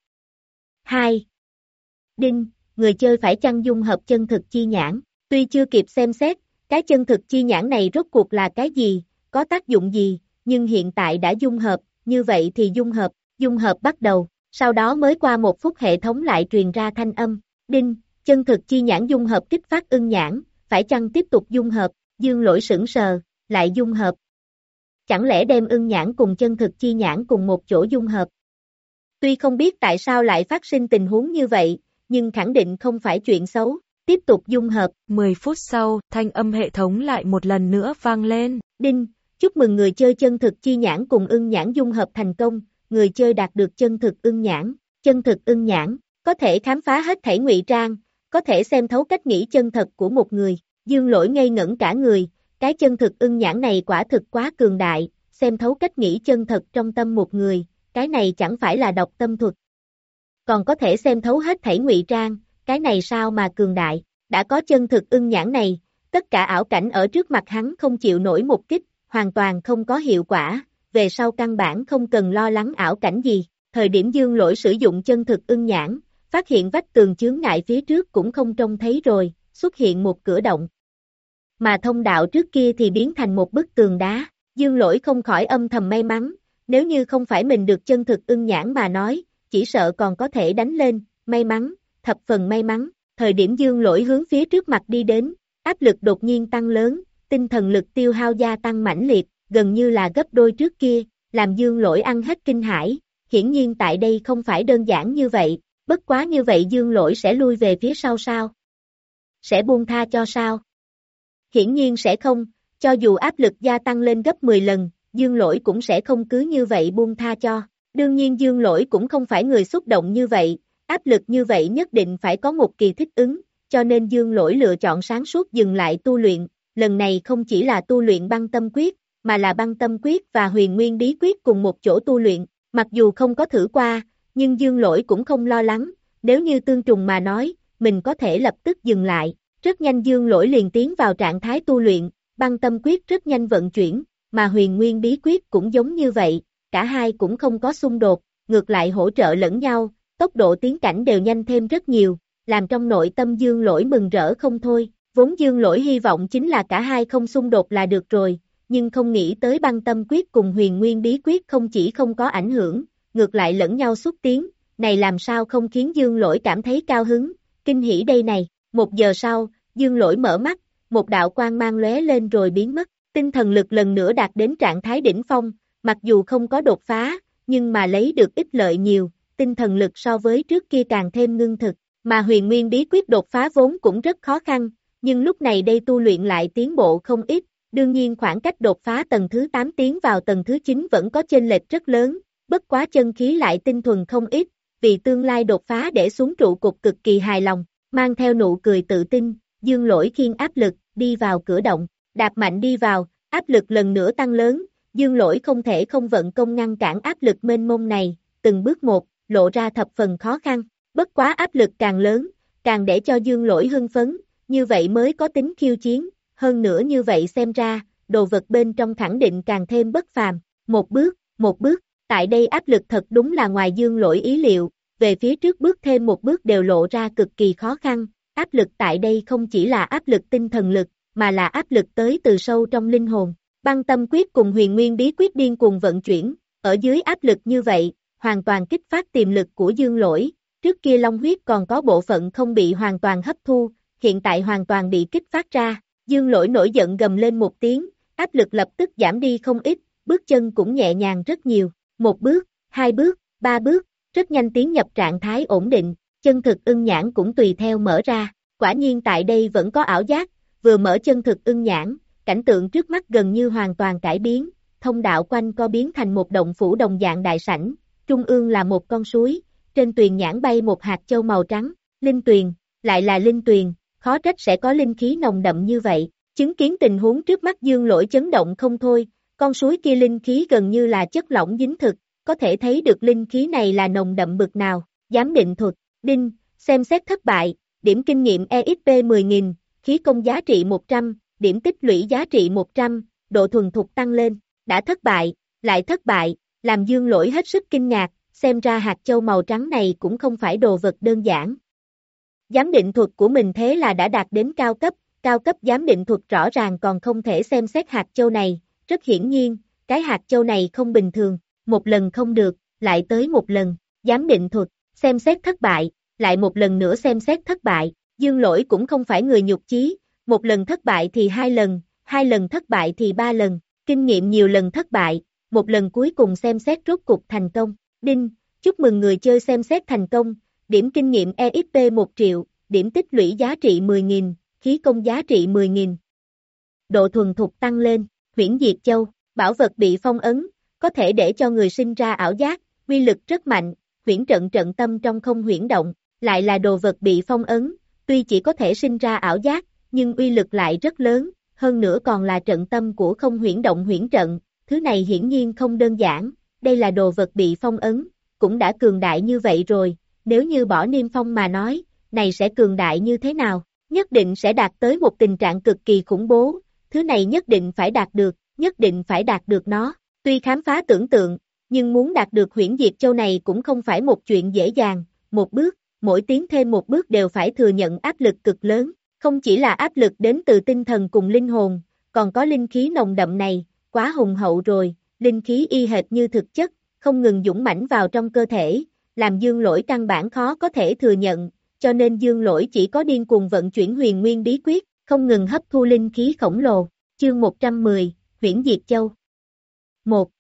2. Đinh, người chơi phải chăng dung hợp chân thực chi nhãn, tuy chưa kịp xem xét, cái chân thực chi nhãn này rốt cuộc là cái gì, có tác dụng gì, nhưng hiện tại đã dung hợp, như vậy thì dung hợp, dung hợp bắt đầu, sau đó mới qua một phút hệ thống lại truyền ra thanh âm, đinh, chân thực chi nhãn dung hợp kích phát ưng nhãn, phải chăng tiếp tục dung hợp, dương lỗi sững sờ, lại dung hợp. Chẳng lẽ đem ưng nhãn cùng chân thực chi nhãn cùng một chỗ dung hợp? Tuy không biết tại sao lại phát sinh tình huống như vậy, nhưng khẳng định không phải chuyện xấu, tiếp tục dung hợp. 10 phút sau, thanh âm hệ thống lại một lần nữa vang lên. Đinh, chúc mừng người chơi chân thực chi nhãn cùng ưng nhãn dung hợp thành công, người chơi đạt được chân thực ưng nhãn, chân thực ưng nhãn, có thể khám phá hết thảy ngụy trang, có thể xem thấu cách nghĩ chân thật của một người, dương lỗi ngây ngẩn cả người, cái chân thực ưng nhãn này quả thực quá cường đại, xem thấu cách nghĩ chân thật trong tâm một người, cái này chẳng phải là độc tâm thuật. Còn có thể xem thấu hết thảy ngụy trang, cái này sao mà cường đại, đã có chân thực ưng nhãn này, tất cả ảo cảnh ở trước mặt hắn không chịu nổi một kích, hoàn toàn không có hiệu quả, về sau căn bản không cần lo lắng ảo cảnh gì, thời điểm dương lỗi sử dụng chân thực ưng nhãn, phát hiện vách tường chướng ngại phía trước cũng không trông thấy rồi, xuất hiện một cửa động. Mà thông đạo trước kia thì biến thành một bức tường đá, dương lỗi không khỏi âm thầm may mắn, nếu như không phải mình được chân thực ưng nhãn mà nói, chỉ sợ còn có thể đánh lên, may mắn, thập phần may mắn, thời điểm dương lỗi hướng phía trước mặt đi đến, áp lực đột nhiên tăng lớn, tinh thần lực tiêu hao gia tăng mãnh liệt, gần như là gấp đôi trước kia, làm dương lỗi ăn hết kinh hải, hiển nhiên tại đây không phải đơn giản như vậy, bất quá như vậy dương lỗi sẽ lui về phía sau sao? Sẽ buông tha cho sao? Hiển nhiên sẽ không, cho dù áp lực gia tăng lên gấp 10 lần, dương lỗi cũng sẽ không cứ như vậy buông tha cho. Đương nhiên dương lỗi cũng không phải người xúc động như vậy, áp lực như vậy nhất định phải có một kỳ thích ứng, cho nên dương lỗi lựa chọn sáng suốt dừng lại tu luyện, lần này không chỉ là tu luyện băng tâm quyết, mà là băng tâm quyết và huyền nguyên bí quyết cùng một chỗ tu luyện, mặc dù không có thử qua, nhưng dương lỗi cũng không lo lắng, nếu như tương trùng mà nói, mình có thể lập tức dừng lại, rất nhanh dương lỗi liền tiến vào trạng thái tu luyện, băng tâm quyết rất nhanh vận chuyển, mà huyền nguyên bí quyết cũng giống như vậy, cả hai cũng không có xung đột, ngược lại hỗ trợ lẫn nhau, tốc độ tiến cảnh đều nhanh thêm rất nhiều, làm trong nội tâm dương lỗi mừng rỡ không thôi, vốn dương lỗi hy vọng chính là cả hai không xung đột là được rồi, nhưng không nghĩ tới băng tâm quyết cùng huyền nguyên bí quyết không chỉ không có ảnh hưởng, ngược lại lẫn nhau xúc tiến, này làm sao không khiến dương lỗi cảm thấy cao hứng, kinh hỉ đây này, một giờ sau, dương lỗi mở mắt, một đạo quang mang lóe lên rồi biến mất, tinh thần lực lần nữa đạt đến trạng thái đỉnh phong, mặc dù không có đột phá, nhưng mà lấy được ít lợi nhiều, tinh thần lực so với trước kia càng thêm ngưng thực, mà huyền nguyên bí quyết đột phá vốn cũng rất khó khăn, nhưng lúc này đây tu luyện lại tiến bộ không ít, đương nhiên khoảng cách đột phá tầng thứ 8 tiến vào tầng thứ 9 vẫn có chênh lệch rất lớn, bất quá chân khí lại tinh thuần không ít, vì tương lai đột phá để xuống trụ cục cực kỳ hài lòng, mang theo nụ cười tự tin, dương lỗi khiên áp lực, đi vào cửa động, đạp mạnh đi vào, áp lực lần nữa tăng lớn, dương lỗi không thể không vận công ngăn cản áp lực mênh mông này, từng bước một, lộ ra thập phần khó khăn, bất quá áp lực càng lớn, càng để cho dương lỗi hưng phấn, như vậy mới có tính khiêu chiến, hơn nữa như vậy xem ra, đồ vật bên trong khẳng định càng thêm bất phàm, một bước, một bước, tại đây áp lực thật đúng là ngoài dương lỗi ý liệu, về phía trước bước thêm một bước đều lộ ra cực kỳ khó khăn, áp lực tại đây không chỉ là áp lực tinh thần lực, mà là áp lực tới từ sâu trong linh hồn. Băng tâm quyết cùng huyền nguyên bí quyết điên cùng vận chuyển, ở dưới áp lực như vậy, hoàn toàn kích phát tiềm lực của dương lỗi, trước kia long huyết còn có bộ phận không bị hoàn toàn hấp thu, hiện tại hoàn toàn bị kích phát ra, dương lỗi nổi giận gầm lên một tiếng, áp lực lập tức giảm đi không ít, bước chân cũng nhẹ nhàng rất nhiều, một bước, hai bước, ba bước, rất nhanh tiến nhập trạng thái ổn định, chân thực ưng nhãn cũng tùy theo mở ra, quả nhiên tại đây vẫn có ảo giác, vừa mở chân thực ưng nhãn, cảnh tượng trước mắt gần như hoàn toàn cải biến, thông đạo quanh co biến thành một động phủ đồng dạng đại sảnh, trung ương là một con suối, trên tuyền nhãn bay một hạt châu màu trắng, linh tuyền, lại là linh tuyền, khó trách sẽ có linh khí nồng đậm như vậy, chứng kiến tình huống trước mắt dương lỗi chấn động không thôi, con suối kia linh khí gần như là chất lỏng dính thực, có thể thấy được linh khí này là nồng đậm bực nào, giám định thuật, đinh, xem xét thất bại, điểm kinh nghiệm EXP 10.000, khí công giá trị 100, điểm tích lũy giá trị 100, độ thuần thục tăng lên, đã thất bại, lại thất bại, làm dương lỗi hết sức kinh ngạc, xem ra hạt châu màu trắng này cũng không phải đồ vật đơn giản. Giám định thuật của mình thế là đã đạt đến cao cấp, cao cấp giám định thuật rõ ràng còn không thể xem xét hạt châu này, rất hiển nhiên, cái hạt châu này không bình thường, một lần không được, lại tới một lần, giám định thuật, xem xét thất bại, lại một lần nữa xem xét thất bại, dương lỗi cũng không phải người nhục chí, một lần thất bại thì hai lần, hai lần thất bại thì ba lần, kinh nghiệm nhiều lần thất bại, một lần cuối cùng xem xét rốt cục thành công, đinh, chúc mừng người chơi xem xét thành công, điểm kinh nghiệm EXP 1 triệu, điểm tích lũy giá trị 10.000, khí công giá trị 10.000. Độ thuần thục tăng lên, huyển diệt châu, bảo vật bị phong ấn, có thể để cho người sinh ra ảo giác, quy lực rất mạnh, huyển trận trận tâm trong không huyển động, lại là đồ vật bị phong ấn, tuy chỉ có thể sinh ra ảo giác, nhưng uy lực lại rất lớn, hơn nữa còn là trận tâm của không huyển động huyển trận, thứ này hiển nhiên không đơn giản, đây là đồ vật bị phong ấn, cũng đã cường đại như vậy rồi, nếu như bỏ niêm phong mà nói, này sẽ cường đại như thế nào, nhất định sẽ đạt tới một tình trạng cực kỳ khủng bố, thứ này nhất định phải đạt được, nhất định phải đạt được nó, tuy khám phá tưởng tượng, nhưng muốn đạt được huyển diệt châu này cũng không phải một chuyện dễ dàng, một bước, mỗi tiến thêm một bước đều phải thừa nhận áp lực cực lớn, không chỉ là áp lực đến từ tinh thần cùng linh hồn, còn có linh khí nồng đậm này, quá hùng hậu rồi, linh khí y hệt như thực chất, không ngừng dũng mãnh vào trong cơ thể, làm dương lỗi căn bản khó có thể thừa nhận, cho nên dương lỗi chỉ có điên cuồng vận chuyển huyền nguyên bí quyết, không ngừng hấp thu linh khí khổng lồ. Chương 110, Huyễn Diệt Châu 1.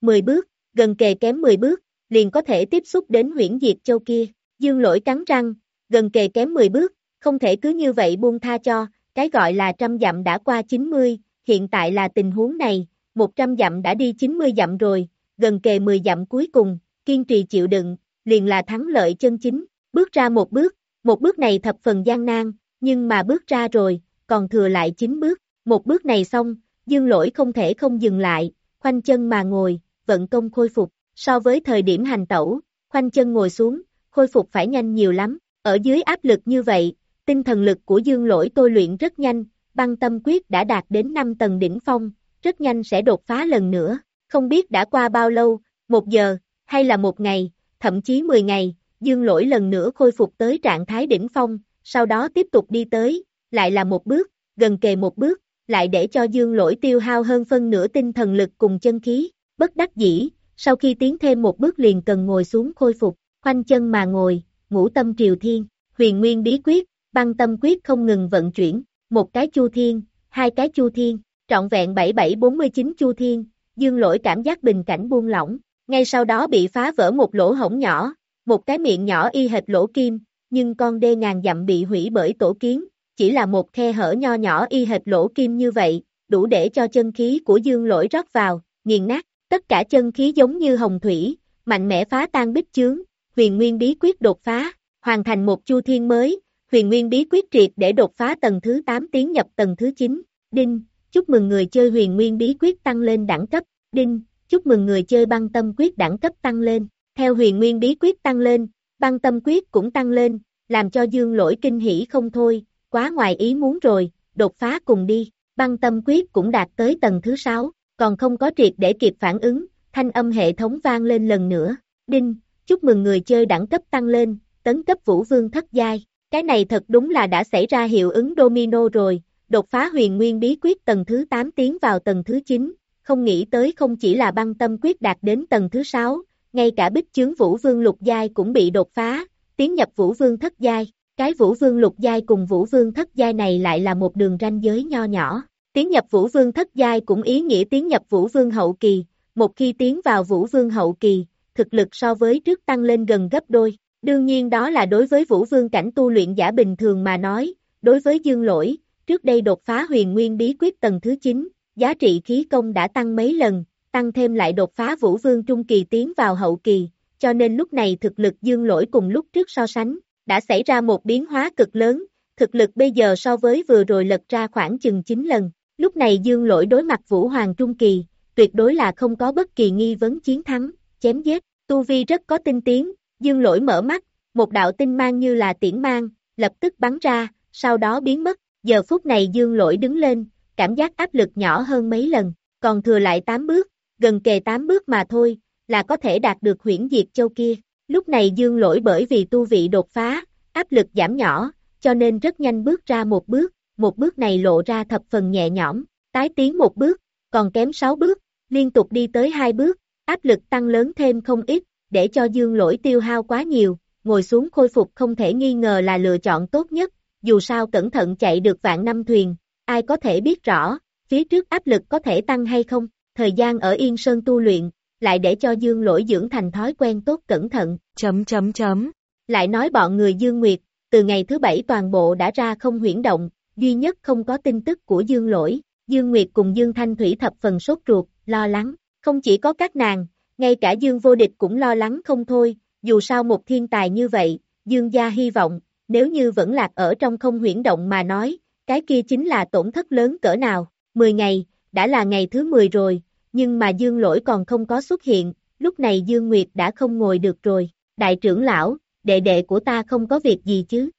10 bước, gần kề kém 10 bước, liền có thể tiếp xúc đến huyễn diệt châu kia. Dương lỗi cắn răng, gần kề kém 10 bước, không thể cứ như vậy buông tha cho, cái gọi là trăm dặm đã qua 90, hiện tại là tình huống này, 100 dặm đã đi 90 dặm rồi, gần kề 10 dặm cuối cùng, kiên trì chịu đựng, liền là thắng lợi chân chính, bước ra một bước, một bước này thập phần gian nan, nhưng mà bước ra rồi, còn thừa lại 9 bước, một bước này xong, dương lỗi không thể không dừng lại, khoanh chân mà ngồi, vận công khôi phục, so với thời điểm hành tẩu, khoanh chân ngồi xuống, khôi phục phải nhanh nhiều lắm, ở dưới áp lực như vậy, tinh thần lực của dương lỗi tôi luyện rất nhanh, băng tâm quyết đã đạt đến 5 tầng đỉnh phong, rất nhanh sẽ đột phá lần nữa, không biết đã qua bao lâu, một giờ, hay là một ngày, thậm chí 10 ngày, dương lỗi lần nữa khôi phục tới trạng thái đỉnh phong, sau đó tiếp tục đi tới, lại là một bước, gần kề một bước, lại để cho dương lỗi tiêu hao hơn phân nửa tinh thần lực cùng chân khí, bất đắc dĩ, sau khi tiến thêm một bước liền cần ngồi xuống khôi phục, khoanh chân mà ngồi, ngũ tâm triều thiên, huyền nguyên bí quyết, băng tâm quyết không ngừng vận chuyển, một cái chu thiên, hai cái chu thiên, trọn vẹn 7749 chu thiên, dương lỗi cảm giác bình cảnh buông lỏng, ngay sau đó bị phá vỡ một lỗ hổng nhỏ, một cái miệng nhỏ y hệt lỗ kim, nhưng con đê ngàn dặm bị hủy bởi tổ kiến, chỉ là một khe hở nho nhỏ y hệt lỗ kim như vậy, đủ để cho chân khí của dương lỗi rót vào, nghiền nát, tất cả chân khí giống như hồng thủy, mạnh mẽ phá tan bích chướng, huyền nguyên bí quyết đột phá, hoàn thành một chu thiên mới, huyền nguyên bí quyết triệt để đột phá tầng thứ 8 tiến nhập tầng thứ 9, đinh, chúc mừng người chơi huyền nguyên bí quyết tăng lên đẳng cấp, đinh, chúc mừng người chơi băng tâm quyết đẳng cấp tăng lên, theo huyền nguyên bí quyết tăng lên, băng tâm quyết cũng tăng lên, làm cho dương lỗi kinh hỉ không thôi, quá ngoài ý muốn rồi, đột phá cùng đi, băng tâm quyết cũng đạt tới tầng thứ 6, còn không có triệt để kịp phản ứng, thanh âm hệ thống vang lên lần nữa, đinh, chúc mừng người chơi đẳng cấp tăng lên, tấn cấp vũ vương thất giai, cái này thật đúng là đã xảy ra hiệu ứng domino rồi, đột phá huyền nguyên bí quyết tầng thứ 8 tiến vào tầng thứ 9, không nghĩ tới không chỉ là băng tâm quyết đạt đến tầng thứ 6, ngay cả bích chướng vũ vương lục giai cũng bị đột phá, tiến nhập vũ vương thất giai, cái vũ vương lục giai cùng vũ vương thất giai này lại là một đường ranh giới nho nhỏ. Tiến nhập vũ vương thất giai cũng ý nghĩa tiến nhập vũ vương hậu kỳ, một khi tiến vào vũ vương hậu kỳ, thực lực so với trước tăng lên gần gấp đôi. Đương nhiên đó là đối với vũ vương cảnh tu luyện giả bình thường mà nói, đối với dương lỗi, trước đây đột phá huyền nguyên bí quyết tầng thứ 9, giá trị khí công đã tăng mấy lần, tăng thêm lại đột phá vũ vương trung kỳ tiến vào hậu kỳ, cho nên lúc này thực lực dương lỗi cùng lúc trước so sánh, đã xảy ra một biến hóa cực lớn, thực lực bây giờ so với vừa rồi lật ra khoảng chừng 9 lần, lúc này dương lỗi đối mặt vũ hoàng trung kỳ, tuyệt đối là không có bất kỳ nghi vấn chiến thắng, chém giết, tu vi rất có tinh tiến, dương lỗi mở mắt, một đạo tinh mang như là tiễn mang, lập tức bắn ra, sau đó biến mất, giờ phút này dương lỗi đứng lên, cảm giác áp lực nhỏ hơn mấy lần, còn thừa lại 8 bước, gần kề 8 bước mà thôi, là có thể đạt được huyển diệt châu kia. Lúc này dương lỗi bởi vì tu vị đột phá, áp lực giảm nhỏ, cho nên rất nhanh bước ra một bước, một bước này lộ ra thập phần nhẹ nhõm, tái tiến một bước, còn kém 6 bước, liên tục đi tới hai bước, áp lực tăng lớn thêm không ít, để cho dương lỗi tiêu hao quá nhiều, ngồi xuống khôi phục không thể nghi ngờ là lựa chọn tốt nhất, dù sao cẩn thận chạy được vạn năm thuyền, ai có thể biết rõ, phía trước áp lực có thể tăng hay không, thời gian ở Yên Sơn tu luyện, lại để cho Dương Lỗi dưỡng thành thói quen tốt cẩn thận. Chấm chấm chấm. Lại nói bọn người Dương Nguyệt, từ ngày thứ bảy toàn bộ đã ra không huyển động, duy nhất không có tin tức của Dương Lỗi. Dương Nguyệt cùng Dương Thanh Thủy thập phần sốt ruột, lo lắng. Không chỉ có các nàng, ngay cả Dương Vô Địch cũng lo lắng không thôi, dù sao một thiên tài như vậy, Dương gia hy vọng, nếu như vẫn lạc ở trong không huyển động mà nói, cái kia chính là tổn thất lớn cỡ nào. 10 ngày, đã là ngày thứ 10 rồi, nhưng mà Dương Lỗi còn không có xuất hiện, lúc này Dương Nguyệt đã không ngồi được rồi. Đại trưởng lão, đệ đệ của ta không có việc gì chứ?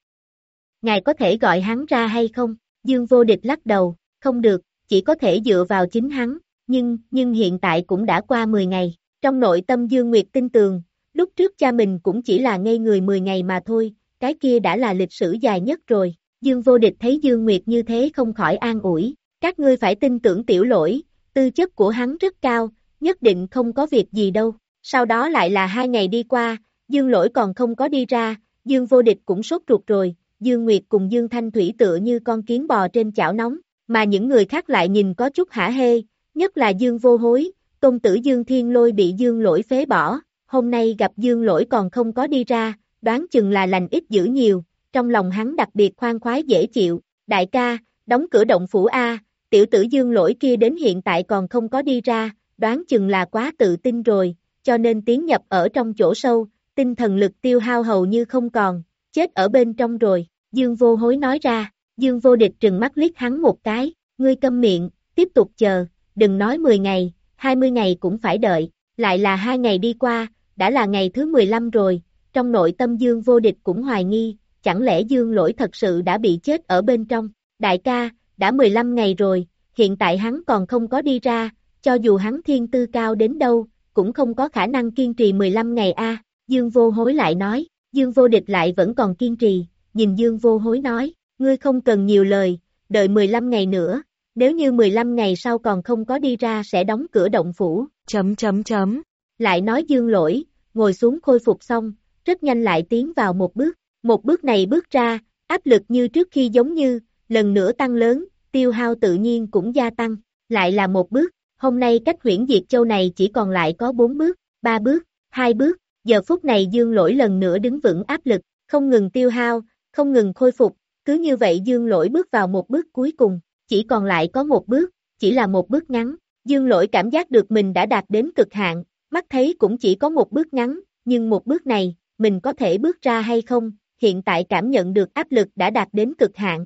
Ngài có thể gọi hắn ra hay không? Dương vô địch lắc đầu, không được, chỉ có thể dựa vào chính hắn, nhưng, nhưng hiện tại cũng đã qua 10 ngày. Trong nội tâm Dương Nguyệt tin tường, lúc trước cha mình cũng chỉ là ngây người 10 ngày mà thôi, cái kia đã là lịch sử dài nhất rồi. Dương vô địch thấy Dương Nguyệt như thế không khỏi an ủi, các ngươi phải tin tưởng tiểu lỗi, tư chất của hắn rất cao, nhất định không có việc gì đâu. Sau đó lại là hai ngày đi qua, Dương lỗi còn không có đi ra, Dương vô địch cũng sốt ruột rồi, Dương Nguyệt cùng Dương Thanh Thủy tựa như con kiến bò trên chảo nóng, mà những người khác lại nhìn có chút hả hê, nhất là Dương vô hối, tôn tử Dương Thiên Lôi bị Dương lỗi phế bỏ, hôm nay gặp Dương lỗi còn không có đi ra, đoán chừng là lành ít dữ nhiều, trong lòng hắn đặc biệt khoan khoái dễ chịu, đại ca, đóng cửa động phủ A, tiểu tử dương lỗi kia đến hiện tại còn không có đi ra, đoán chừng là quá tự tin rồi, cho nên tiến nhập ở trong chỗ sâu, tinh thần lực tiêu hao hầu như không còn, chết ở bên trong rồi, dương vô hối nói ra, dương vô địch trừng mắt liếc hắn một cái, ngươi câm miệng, tiếp tục chờ, đừng nói 10 ngày, 20 ngày cũng phải đợi, lại là hai ngày đi qua, đã là ngày thứ 15 rồi, trong nội tâm dương vô địch cũng hoài nghi, chẳng lẽ dương lỗi thật sự đã bị chết ở bên trong, đại ca, đã 15 ngày rồi, hiện tại hắn còn không có đi ra, cho dù hắn thiên tư cao đến đâu, cũng không có khả năng kiên trì 15 ngày a. Dương vô hối lại nói, Dương vô địch lại vẫn còn kiên trì, nhìn Dương vô hối nói, ngươi không cần nhiều lời, đợi 15 ngày nữa, nếu như 15 ngày sau còn không có đi ra sẽ đóng cửa động phủ. Chấm chấm chấm. Lại nói Dương lỗi, ngồi xuống khôi phục xong, rất nhanh lại tiến vào một bước, một bước này bước ra, áp lực như trước khi giống như, lần nữa tăng lớn, tiêu hao tự nhiên cũng gia tăng, lại là một bước, hôm nay cách huyển diệt châu này chỉ còn lại có bốn bước, ba bước, hai bước, giờ phút này dương lỗi lần nữa đứng vững áp lực, không ngừng tiêu hao, không ngừng khôi phục, cứ như vậy dương lỗi bước vào một bước cuối cùng, chỉ còn lại có một bước, chỉ là một bước ngắn, dương lỗi cảm giác được mình đã đạt đến cực hạn, mắt thấy cũng chỉ có một bước ngắn, nhưng một bước này, mình có thể bước ra hay không, hiện tại cảm nhận được áp lực đã đạt đến cực hạn,